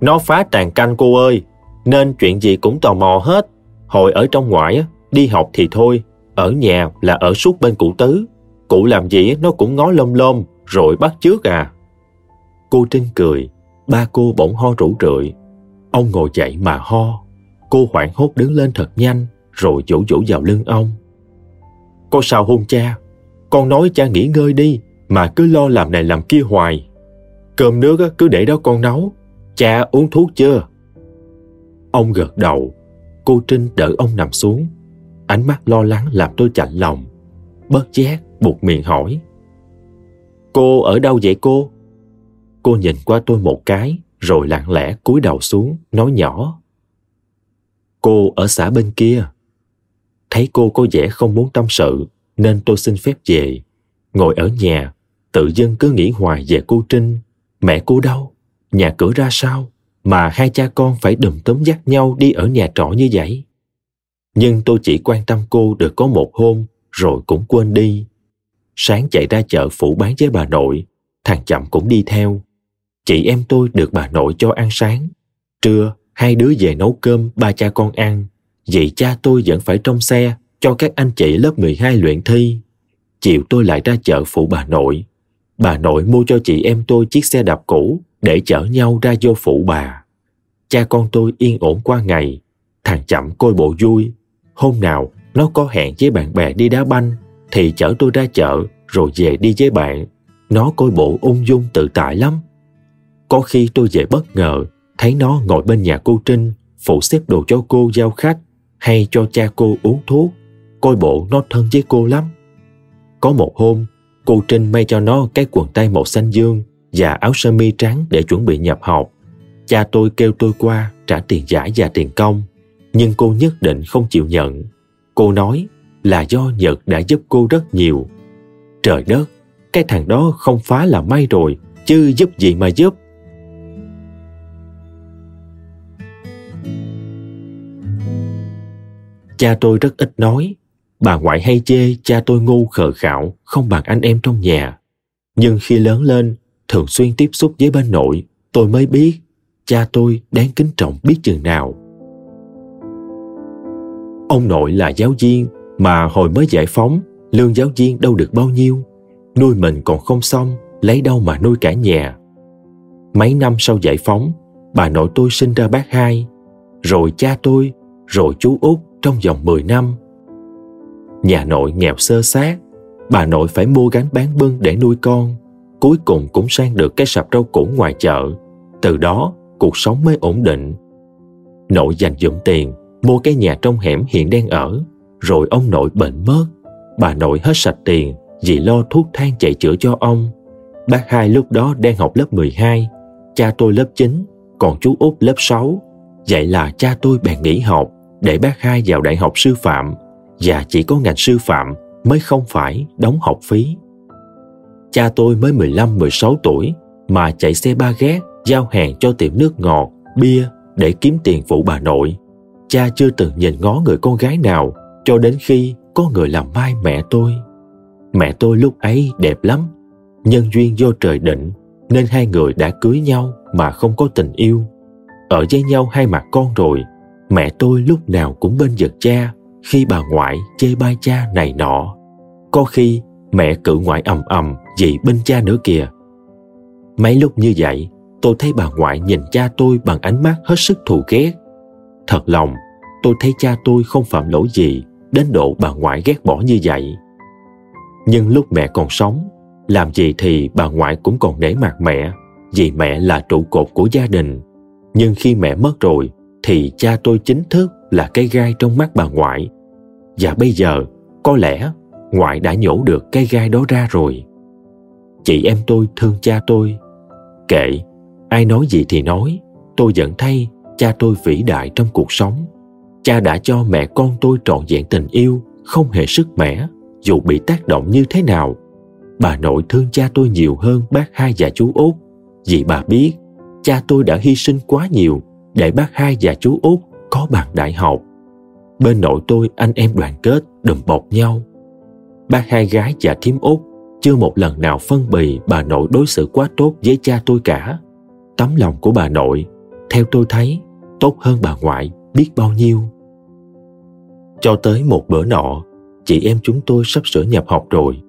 Nó phá tàn canh cô ơi, nên chuyện gì cũng tò mò hết. Hồi ở trong ngoại á, đi học thì thôi, ở nhà là ở suốt bên cụ tứ. Cụ làm gì nó cũng ngó lom lom, rồi bắt trước à. Cô Trinh cười, ba cô bỗng ho rủ rượi. Ông ngồi dậy mà ho. Cô hoảng hốt đứng lên thật nhanh, rồi vỗ vỗ vào lưng ông. Cô sao hôn cha? Con nói cha nghỉ ngơi đi, mà cứ lo làm này làm kia hoài. Cơm nước cứ để đó con nấu. Cha uống thuốc chưa? Ông gật đầu. Cô Trinh đỡ ông nằm xuống Ánh mắt lo lắng làm tôi chạnh lòng. bớt giác, buộc miệng hỏi. Cô ở đâu vậy cô? Cô nhìn qua tôi một cái, rồi lặng lẽ cúi đầu xuống, nói nhỏ. Cô ở xã bên kia. Thấy cô có vẻ không muốn tâm sự, nên tôi xin phép về. Ngồi ở nhà, tự dưng cứ nghĩ hoài về cô Trinh. Mẹ cô đâu? Nhà cửa ra sao? Mà hai cha con phải đùm tấm dắt nhau đi ở nhà trọ như vậy. Nhưng tôi chỉ quan tâm cô được có một hôm rồi cũng quên đi. Sáng chạy ra chợ phủ bán với bà nội, thằng chậm cũng đi theo. Chị em tôi được bà nội cho ăn sáng. Trưa, hai đứa về nấu cơm ba cha con ăn. Vậy cha tôi vẫn phải trong xe cho các anh chị lớp 12 luyện thi. Chiều tôi lại ra chợ phụ bà nội. Bà nội mua cho chị em tôi chiếc xe đạp cũ để chở nhau ra vô phụ bà. Cha con tôi yên ổn qua ngày. Thằng chậm coi bộ vui. Hôm nào nó có hẹn với bạn bè đi đá banh thì chở tôi ra chợ, rồi về đi với bạn. Nó coi bộ ung dung tự tại lắm. Có khi tôi về bất ngờ, thấy nó ngồi bên nhà cô Trinh, phụ xếp đồ cho cô giao khách, hay cho cha cô uống thuốc, coi bộ nó thân với cô lắm có một hôm, cô trinh may cho nó cái quần tay màu xanh dương và áo sơ mi trắng để chuẩn bị nhập học cha tôi kêu tôi qua trả tiền giải và tiền công, nhưng cô nhất định không chịu nhận cô nói là do nhật đã giúp cô rất nhiều trời đất cái thằng đó không phá là may rồi chứ giúp gì mà giúp Cha tôi rất ít nói, bà ngoại hay chê cha tôi ngu khờ khạo, không bằng anh em trong nhà. Nhưng khi lớn lên, thường xuyên tiếp xúc với bên nội, tôi mới biết cha tôi đáng kính trọng biết chừng nào. Ông nội là giáo viên mà hồi mới giải phóng, lương giáo viên đâu được bao nhiêu. Nuôi mình còn không xong, lấy đâu mà nuôi cả nhà. Mấy năm sau giải phóng, bà nội tôi sinh ra bác hai, rồi cha tôi, rồi chú út trong vòng 10 năm. Nhà nội nghèo sơ sát, bà nội phải mua gánh bán bưng để nuôi con, cuối cùng cũng sang được cái sạp rau củ ngoài chợ. Từ đó, cuộc sống mới ổn định. Nội dành dụm tiền, mua cái nhà trong hẻm hiện đang ở, rồi ông nội bệnh mất. Bà nội hết sạch tiền vì lo thuốc thang chạy chữa cho ông. Bác hai lúc đó đang học lớp 12, cha tôi lớp 9, còn chú út lớp 6. Vậy là cha tôi bèn nghỉ học để bác hai vào đại học sư phạm và chỉ có ngành sư phạm mới không phải đóng học phí. Cha tôi mới 15-16 tuổi mà chạy xe ba gác giao hàng cho tiệm nước ngọt, bia để kiếm tiền phụ bà nội. Cha chưa từng nhìn ngó người con gái nào cho đến khi có người làm mai mẹ tôi. Mẹ tôi lúc ấy đẹp lắm, nhân duyên do trời định nên hai người đã cưới nhau mà không có tình yêu. Ở với nhau hai mặt con rồi mẹ tôi lúc nào cũng bên giật cha khi bà ngoại chê bai cha này nọ có khi mẹ cự ngoại ầm ầm vì bên cha nữa kìa mấy lúc như vậy tôi thấy bà ngoại nhìn cha tôi bằng ánh mắt hết sức thù ghét thật lòng tôi thấy cha tôi không phạm lỗi gì đến độ bà ngoại ghét bỏ như vậy. Nhưng lúc mẹ còn sống, làm gì thì bà ngoại cũng còn nể mặt mẹ, vì mẹ là trụ cột của gia đình. Nhưng khi mẹ mất rồi, thì cha tôi chính thức là cái gai trong mắt bà ngoại. Và bây giờ, có lẽ ngoại đã nhổ được cái gai đó ra rồi. Chị em tôi thương cha tôi. Kệ, ai nói gì thì nói, tôi vẫn thay cha tôi vĩ đại trong cuộc sống cha đã cho mẹ con tôi trọn vẹn tình yêu không hề sức mẻ dù bị tác động như thế nào bà nội thương cha tôi nhiều hơn bác hai và chú út vì bà biết cha tôi đã hy sinh quá nhiều để bác hai và chú út có bằng đại học. Bên nội tôi anh em đoàn kết, đùm bọc nhau. Bác hai gái và thím út chưa một lần nào phân bì bà nội đối xử quá tốt với cha tôi cả. Tấm lòng của bà nội, theo tôi thấy, tốt hơn bà ngoại biết bao nhiêu. Cho tới một bữa nọ, chị em chúng tôi sắp sửa nhập học rồi.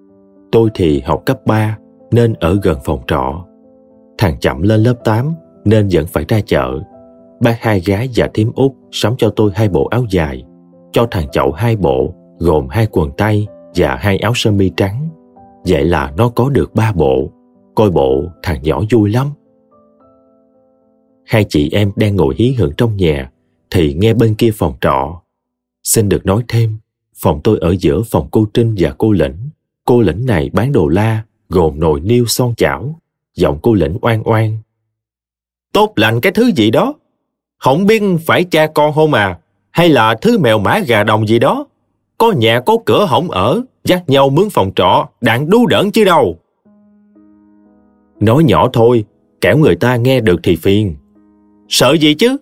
Tôi thì học cấp 3 nên ở gần phòng trọ. Thằng chậm lên lớp 8 nên vẫn phải ra chợ Bác hai gái và thím út sắm cho tôi hai bộ áo dài, cho thằng chậu hai bộ gồm hai quần tây và hai áo sơ mi trắng. Vậy là nó có được ba bộ, coi bộ thằng nhỏ vui lắm. Hai chị em đang ngồi hí hưởng trong nhà thì nghe bên kia phòng trọ. Xin được nói thêm, phòng tôi ở giữa phòng cô Trinh và cô Lĩnh. Cô Lĩnh này bán đồ la, gồm nồi niêu son chảo. Giọng cô Lĩnh oan oan. Tốt lành cái thứ gì đó, không biết phải cha con không à, hay là thứ mèo mã gà đồng gì đó. có nhà có cửa không ở, dắt nhau mướn phòng trọ, đạn đu đỡn chứ đâu. Nói nhỏ thôi, kẻo người ta nghe được thì phiền. Sợ gì chứ?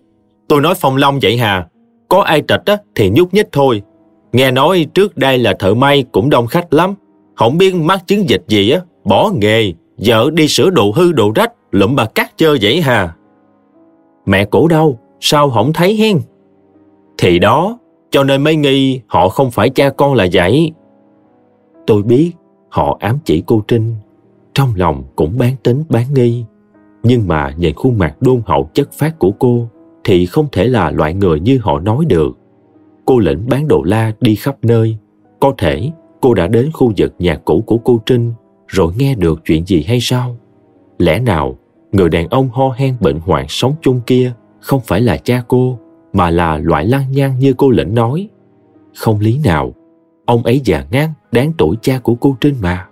Tôi nói phong long vậy hà. Có ai trịch á thì nhúc nhích thôi. Nghe nói trước đây là thợ may cũng đông khách lắm. Không biết mắc chứng dịch gì á, bỏ nghề, vợ đi sửa đồ hư đồ rách, lụm bà cắt chơi vậy hà. Mẹ cổ đâu, sao không thấy hen? Thì đó, cho nên mới nghi họ không phải cha con là vậy. Tôi biết họ ám chỉ cô Trinh, trong lòng cũng bán tính bán nghi. Nhưng mà nhìn khuôn mặt đôn hậu chất phát của cô thì không thể là loại người như họ nói được. Cô lĩnh bán đồ la đi khắp nơi. Có thể cô đã đến khu vực nhà cũ của cô Trinh rồi nghe được chuyện gì hay sao? Lẽ nào người đàn ông ho hen bệnh hoạn sống chung kia không phải là cha cô mà là loại lăng nhăng như cô lĩnh nói. Không lý nào, ông ấy già ngang đáng tuổi cha của cô Trinh mà.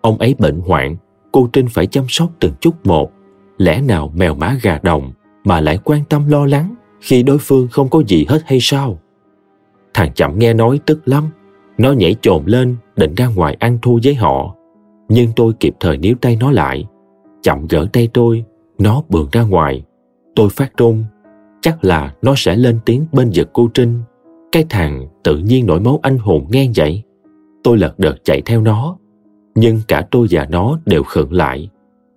Ông ấy bệnh hoạn, cô Trinh phải chăm sóc từng chút một. Lẽ nào mèo má gà đồng mà lại quan tâm lo lắng khi đối phương không có gì hết hay sao? Thằng chậm nghe nói tức lắm, nó nhảy trồn lên định ra ngoài ăn thua với họ. Nhưng tôi kịp thời níu tay nó lại. Chậm gỡ tay tôi, nó bường ra ngoài. Tôi phát run chắc là nó sẽ lên tiếng bên giật cô Trinh. Cái thằng tự nhiên nổi máu anh hùng ngang vậy. Tôi lật đật chạy theo nó, nhưng cả tôi và nó đều khựng lại.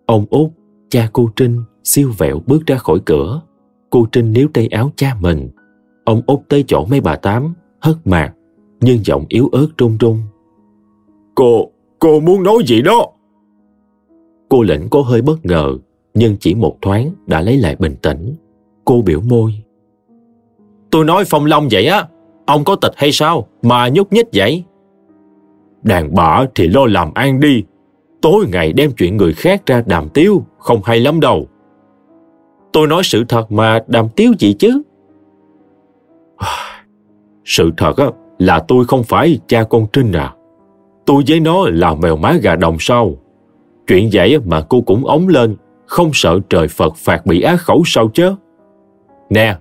Ông Út, cha cô Trinh, siêu vẹo bước ra khỏi cửa. Cô Trinh níu tay áo cha mình. Ông Út tới chỗ mấy bà Tám, hất mạc, nhưng giọng yếu ớt run run. Cô, cô muốn nói gì đó? Cô lĩnh có hơi bất ngờ, nhưng chỉ một thoáng đã lấy lại bình tĩnh. Cô biểu môi. Tôi nói Phong Long vậy á, ông có tịch hay sao mà nhúc nhích vậy? Đàn bà thì lo làm ăn đi, tối ngày đem chuyện người khác ra đàm tiếu, không hay lắm đâu. Tôi nói sự thật mà đàm tiếu gì chứ? Sự thật á, là tôi không phải cha con Trinh à. Tôi với nó là mèo má gà đồng sao? Chuyện vậy mà cô cũng ống lên, không sợ trời Phật phạt bị á khẩu sao chứ? Nè,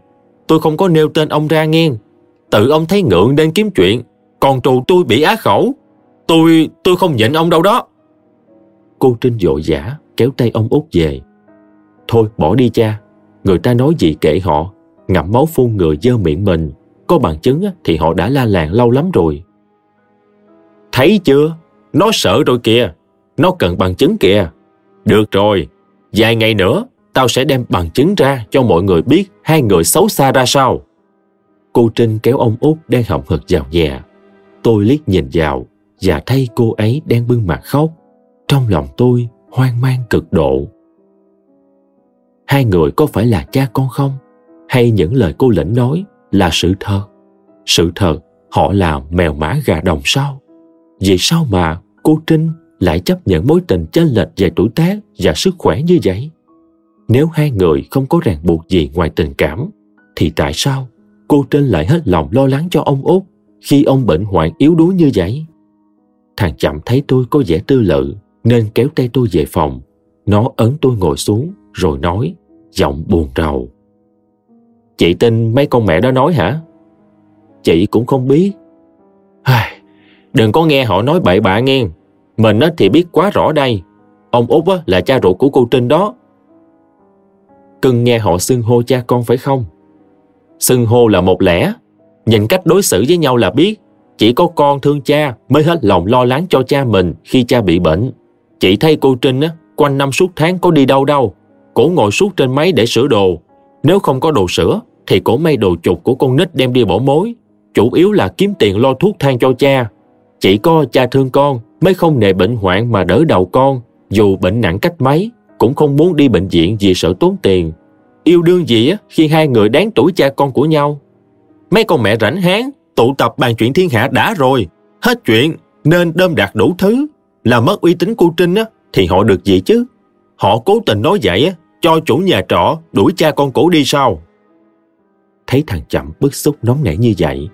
tôi không có nêu tên ông ra nghe. Tự ông thấy ngượng nên kiếm chuyện, còn trù tôi bị á khẩu. Tôi, tôi không nhịn ông đâu đó. Cô Trinh dội giả, kéo tay ông út về. Thôi, bỏ đi cha. Người ta nói gì kệ họ. Ngậm máu phun người dơ miệng mình. Có bằng chứng thì họ đã la làng lâu lắm rồi. Thấy chưa? Nó sợ rồi kìa. Nó cần bằng chứng kìa. Được rồi, vài ngày nữa tao sẽ đem bằng chứng ra cho mọi người biết hai người xấu xa ra sao. Cô Trinh kéo ông út đang hậm hực vào nhà. Tôi liếc nhìn vào và thấy cô ấy đang bưng mặt khóc. Trong lòng tôi hoang mang cực độ. Hai người có phải là cha con không? Hay những lời cô lĩnh nói là sự thật? Sự thật họ là mèo mã gà đồng sao? Vì sao mà cô Trinh lại chấp nhận mối tình chênh lệch về tuổi tác và sức khỏe như vậy? Nếu hai người không có ràng buộc gì ngoài tình cảm, thì tại sao cô Trinh lại hết lòng lo lắng cho ông Út khi ông bệnh hoạn yếu đuối như vậy? Thằng chậm thấy tôi có vẻ tư lự nên kéo tay tôi về phòng. Nó ấn tôi ngồi xuống rồi nói, giọng buồn rầu. Chị tin mấy con mẹ đó nói hả? Chị cũng không biết. Đừng có nghe họ nói bậy bạ nghe. Mình thì biết quá rõ đây. Ông Út là cha ruột của cô Trinh đó. Cưng nghe họ xưng hô cha con phải không? Xưng hô là một lẽ. Nhìn cách đối xử với nhau là biết chỉ có con thương cha mới hết lòng lo lắng cho cha mình khi cha bị bệnh. Chị thấy cô Trinh á, quanh năm suốt tháng có đi đâu đâu. Cổ ngồi suốt trên máy để sửa đồ. Nếu không có đồ sửa, thì cổ may đồ chục của con nít đem đi bỏ mối. Chủ yếu là kiếm tiền lo thuốc thang cho cha. Chỉ có cha thương con mới không nề bệnh hoạn mà đỡ đầu con. Dù bệnh nặng cách mấy, cũng không muốn đi bệnh viện vì sợ tốn tiền. Yêu đương gì á khi hai người đáng tuổi cha con của nhau. Mấy con mẹ rảnh háng, tụ tập bàn chuyện thiên hạ đã rồi. Hết chuyện, nên đơm đạt đủ thứ. Là mất uy tín cô Trinh á, thì họ được gì chứ? Họ cố tình nói vậy á, cho chủ nhà trọ đuổi cha con cổ đi sao? Thấy thằng chậm bức xúc nóng nảy như vậy,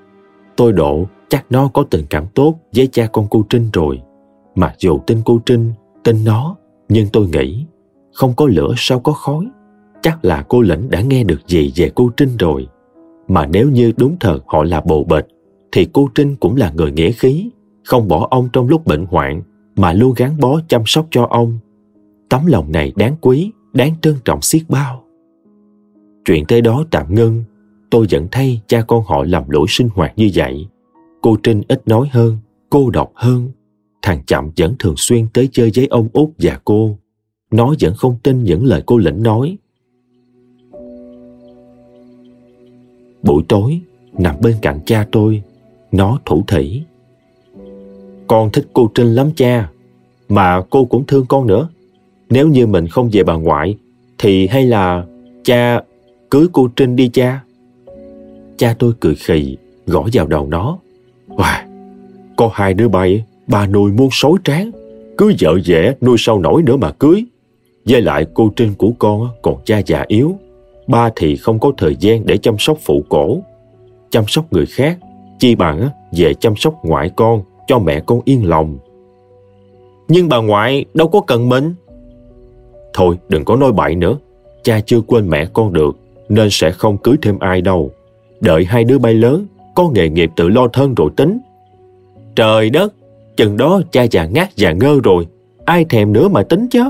tôi độ chắc nó có tình cảm tốt với cha con cô Trinh rồi. Mặc dù tin cô Trinh, tin nó, nhưng tôi nghĩ không có lửa sao có khói. Chắc là cô lĩnh đã nghe được gì về cô Trinh rồi. Mà nếu như đúng thật họ là bồ bịch, thì cô Trinh cũng là người nghĩa khí, không bỏ ông trong lúc bệnh hoạn mà luôn gắn bó chăm sóc cho ông. Tấm lòng này đáng quý, đáng trân trọng xiết bao. Chuyện tới đó tạm ngưng, tôi vẫn thay cha con họ làm lỗi sinh hoạt như vậy. Cô Trinh ít nói hơn, cô độc hơn. Thằng Chậm vẫn thường xuyên tới chơi với ông Út và cô. Nó vẫn không tin những lời cô lĩnh nói. Buổi tối, nằm bên cạnh cha tôi, nó thủ thỉ. Con thích cô Trinh lắm cha, mà cô cũng thương con nữa. Nếu như mình không về bà ngoại, thì hay là cha cưới cô Trinh đi cha. Cha tôi cười khì, gõ vào đầu nó. Wow, có hai đứa bay, bà nuôi muôn sói tráng, cứ vợ dễ nuôi sau nổi nữa mà cưới. Với lại cô Trinh của con còn cha già yếu, ba thì không có thời gian để chăm sóc phụ cổ. Chăm sóc người khác, chi bằng về chăm sóc ngoại con cho mẹ con yên lòng. Nhưng bà ngoại đâu có cần mình. Thôi đừng có nói bậy nữa, cha chưa quên mẹ con được nên sẽ không cưới thêm ai đâu. Đợi hai đứa bay lớn, có nghề nghiệp tự lo thân rồi tính. Trời đất, chừng đó cha già ngát già ngơ rồi, ai thèm nữa mà tính chứ.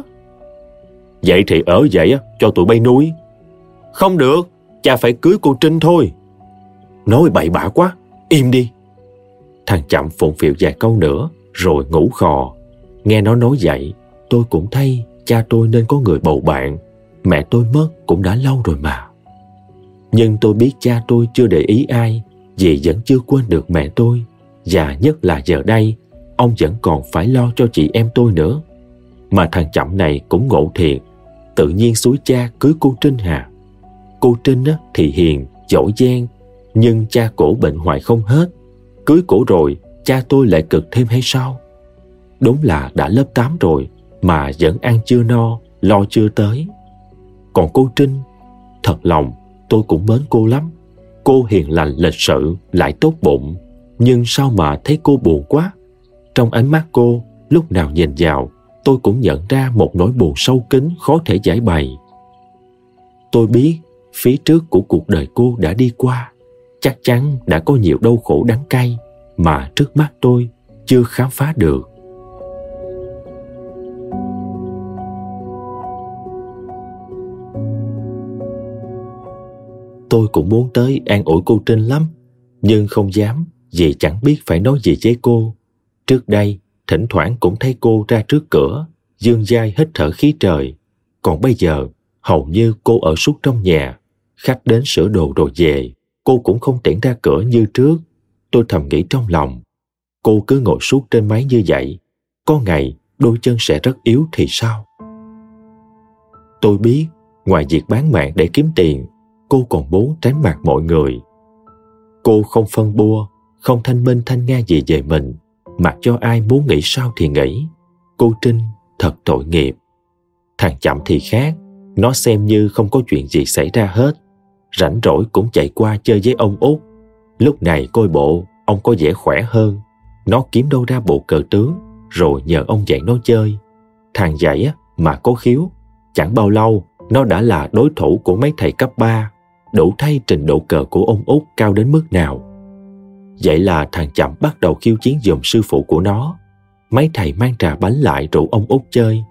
Vậy thì ở vậy cho tụi bay nuôi. Không được, cha phải cưới cô Trinh thôi. Nói bậy bạ quá, im đi. Thằng chậm phụng phiệu vài câu nữa, rồi ngủ khò. Nghe nó nói vậy, tôi cũng thấy cha tôi nên có người bầu bạn. Mẹ tôi mất cũng đã lâu rồi mà. Nhưng tôi biết cha tôi chưa để ý ai vì vẫn chưa quên được mẹ tôi. Và nhất là giờ đây, ông vẫn còn phải lo cho chị em tôi nữa. Mà thằng chậm này cũng ngộ thiệt, tự nhiên suối cha cưới cô Trinh hà. Cô Trinh á, thì hiền, giỏi giang, nhưng cha cổ bệnh hoài không hết. Cưới cổ rồi, cha tôi lại cực thêm hay sao? Đúng là đã lớp 8 rồi, mà vẫn ăn chưa no, lo chưa tới. Còn cô Trinh, thật lòng tôi cũng mến cô lắm. Cô hiền lành lịch sự, lại tốt bụng. Nhưng sao mà thấy cô buồn quá? Trong ánh mắt cô, lúc nào nhìn vào, tôi cũng nhận ra một nỗi buồn sâu kín khó thể giải bày. Tôi biết phía trước của cuộc đời cô đã đi qua, chắc chắn đã có nhiều đau khổ đắng cay mà trước mắt tôi chưa khám phá được. Tôi cũng muốn tới an ủi cô Trinh lắm, nhưng không dám vì chẳng biết phải nói gì với cô. Trước đây, thỉnh thoảng cũng thấy cô ra trước cửa, dương dai hít thở khí trời. Còn bây giờ, hầu như cô ở suốt trong nhà, khách đến sửa đồ rồi về, cô cũng không tiện ra cửa như trước. Tôi thầm nghĩ trong lòng, cô cứ ngồi suốt trên máy như vậy, có ngày đôi chân sẽ rất yếu thì sao? Tôi biết, ngoài việc bán mạng để kiếm tiền, cô còn muốn tránh mặt mọi người. Cô không phân bua, không thanh minh thanh nga gì về mình, mặc cho ai muốn nghĩ sao thì nghĩ. Cô Trinh thật tội nghiệp. Thằng chậm thì khác, nó xem như không có chuyện gì xảy ra hết. Rảnh rỗi cũng chạy qua chơi với ông út. Lúc này coi bộ, ông có vẻ khỏe hơn. Nó kiếm đâu ra bộ cờ tướng, rồi nhờ ông dạy nó chơi. Thằng dạy mà có khiếu, chẳng bao lâu nó đã là đối thủ của mấy thầy cấp 3 đủ thay trình độ cờ của ông út cao đến mức nào. Vậy là thằng chậm bắt đầu khiêu chiến dùm sư phụ của nó. Mấy thầy mang trà bánh lại rủ ông út chơi.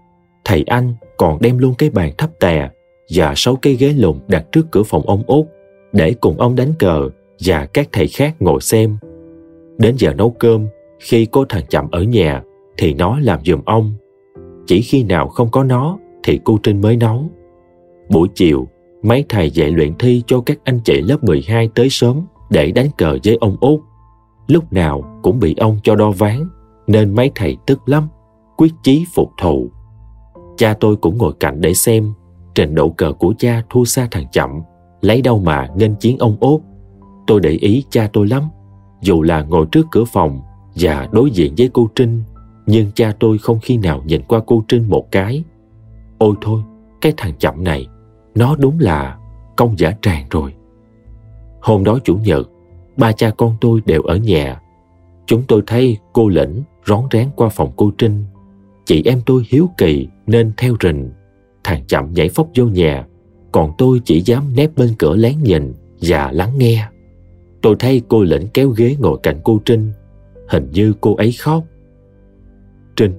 Thầy anh còn đem luôn cái bàn thấp tè và sáu cái ghế lùn đặt trước cửa phòng ông út để cùng ông đánh cờ và các thầy khác ngồi xem. Đến giờ nấu cơm, khi có thằng chậm ở nhà thì nó làm giùm ông. Chỉ khi nào không có nó thì cô Trinh mới nấu. Buổi chiều, mấy thầy dạy luyện thi cho các anh chị lớp 12 tới sớm để đánh cờ với ông út. Lúc nào cũng bị ông cho đo ván, nên mấy thầy tức lắm, quyết chí phục thù. Cha tôi cũng ngồi cạnh để xem, trình độ cờ của cha thua xa thằng chậm, lấy đâu mà nghênh chiến ông út. Tôi để ý cha tôi lắm, dù là ngồi trước cửa phòng và đối diện với cô Trinh, nhưng cha tôi không khi nào nhìn qua cô Trinh một cái. Ôi thôi, cái thằng chậm này nó đúng là công giả tràng rồi. Hôm đó chủ nhật, ba cha con tôi đều ở nhà. Chúng tôi thấy cô lĩnh rón rén qua phòng cô Trinh. Chị em tôi hiếu kỳ nên theo rình. Thằng chậm nhảy phóc vô nhà, còn tôi chỉ dám nép bên cửa lén nhìn và lắng nghe. Tôi thấy cô lĩnh kéo ghế ngồi cạnh cô Trinh. Hình như cô ấy khóc. Trinh,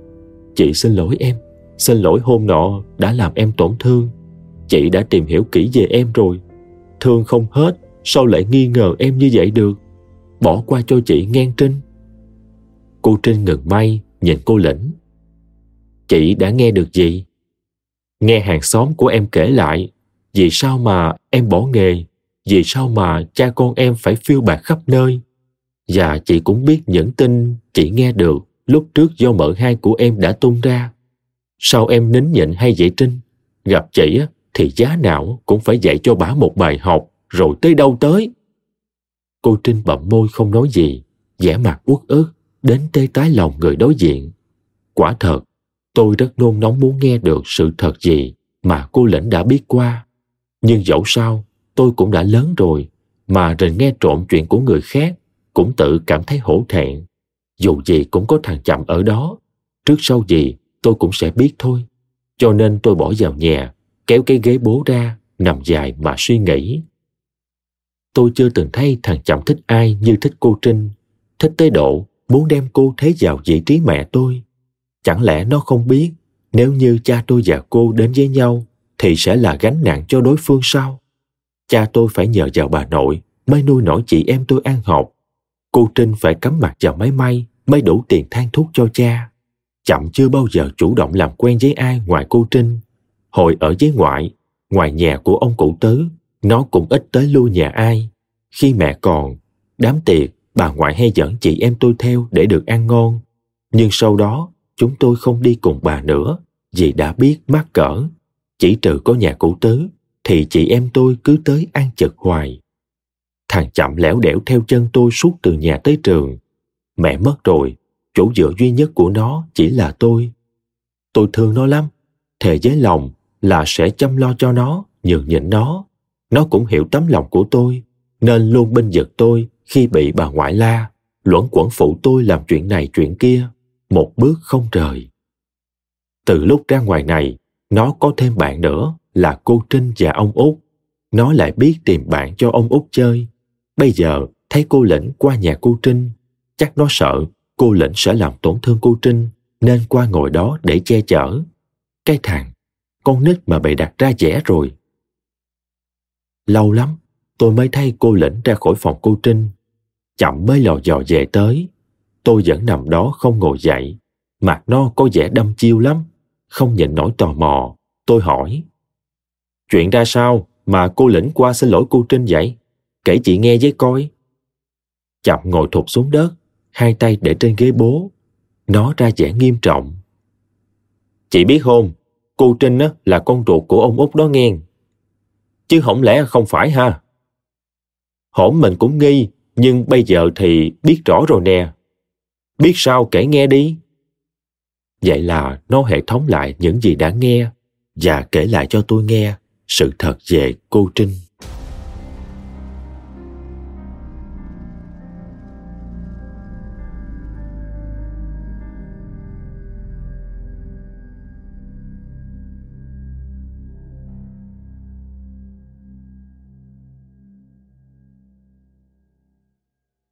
chị xin lỗi em. Xin lỗi hôm nọ đã làm em tổn thương. Chị đã tìm hiểu kỹ về em rồi. Thương không hết, sao lại nghi ngờ em như vậy được? Bỏ qua cho chị ngang Trinh. Cô Trinh ngừng may, nhìn cô lĩnh. Chị đã nghe được gì? Nghe hàng xóm của em kể lại, vì sao mà em bỏ nghề, vì sao mà cha con em phải phiêu bạc khắp nơi. Và chị cũng biết những tin chị nghe được lúc trước do mợ hai của em đã tung ra. Sao em nín nhịn hay vậy Trinh? Gặp chị thì giá nào cũng phải dạy cho bà một bài học, rồi tới đâu tới. Cô Trinh bậm môi không nói gì, vẻ mặt uất ức, đến tê tái lòng người đối diện. Quả thật, tôi rất nôn nóng muốn nghe được sự thật gì mà cô lĩnh đã biết qua. Nhưng dẫu sao, tôi cũng đã lớn rồi, mà rình nghe trộm chuyện của người khác, cũng tự cảm thấy hổ thẹn. Dù gì cũng có thằng chậm ở đó, trước sau gì tôi cũng sẽ biết thôi. Cho nên tôi bỏ vào nhà, kéo cái ghế bố ra, nằm dài mà suy nghĩ. Tôi chưa từng thấy thằng chậm thích ai như thích cô Trinh, thích tới độ muốn đem cô thế vào vị trí mẹ tôi. Chẳng lẽ nó không biết nếu như cha tôi và cô đến với nhau thì sẽ là gánh nặng cho đối phương sao? Cha tôi phải nhờ vào bà nội mới nuôi nổi chị em tôi ăn học. Cô Trinh phải cắm mặt vào máy may mới đủ tiền than thuốc cho cha. Chậm chưa bao giờ chủ động làm quen với ai ngoài cô Trinh. Hồi ở với ngoại, ngoài nhà của ông cụ tứ, nó cũng ít tới lui nhà ai. Khi mẹ còn, đám tiệc, bà ngoại hay dẫn chị em tôi theo để được ăn ngon. Nhưng sau đó, chúng tôi không đi cùng bà nữa vì đã biết mắc cỡ. Chỉ trừ có nhà cụ tứ, thì chị em tôi cứ tới ăn chật hoài. Thằng chậm lẻo đẻo theo chân tôi suốt từ nhà tới trường. Mẹ mất rồi, chỗ dựa duy nhất của nó chỉ là tôi. Tôi thương nó lắm, thề với lòng là sẽ chăm lo cho nó, nhường nhịn nó. Nó cũng hiểu tấm lòng của tôi, nên luôn binh vực tôi khi bị bà ngoại la, luẩn quẩn phụ tôi làm chuyện này chuyện kia, một bước không rời. Từ lúc ra ngoài này, nó có thêm bạn nữa là cô Trinh và ông Út. Nó lại biết tìm bạn cho ông Út chơi. Bây giờ thấy cô Lĩnh qua nhà cô Trinh, chắc nó sợ cô Lĩnh sẽ làm tổn thương cô Trinh nên qua ngồi đó để che chở. Cái thằng, con nít mà bày đặt ra dẻ rồi. Lâu lắm, tôi mới thay cô Lĩnh ra khỏi phòng cô Trinh. Chậm mới lò dò về tới. Tôi vẫn nằm đó không ngồi dậy. Mặt nó có vẻ đâm chiêu lắm. Không nhìn nổi tò mò. Tôi hỏi. Chuyện ra sao mà cô Lĩnh qua xin lỗi cô Trinh vậy? Kể chị nghe với coi. Chậm ngồi thụt xuống đất, hai tay để trên ghế bố. Nó ra vẻ nghiêm trọng. Chị biết không, cô Trinh á, là con ruột của ông Út đó nghe. Chứ không lẽ không phải ha? Hổm mình cũng nghi, nhưng bây giờ thì biết rõ rồi nè. Biết sao kể nghe đi. Vậy là nó hệ thống lại những gì đã nghe và kể lại cho tôi nghe sự thật về cô Trinh.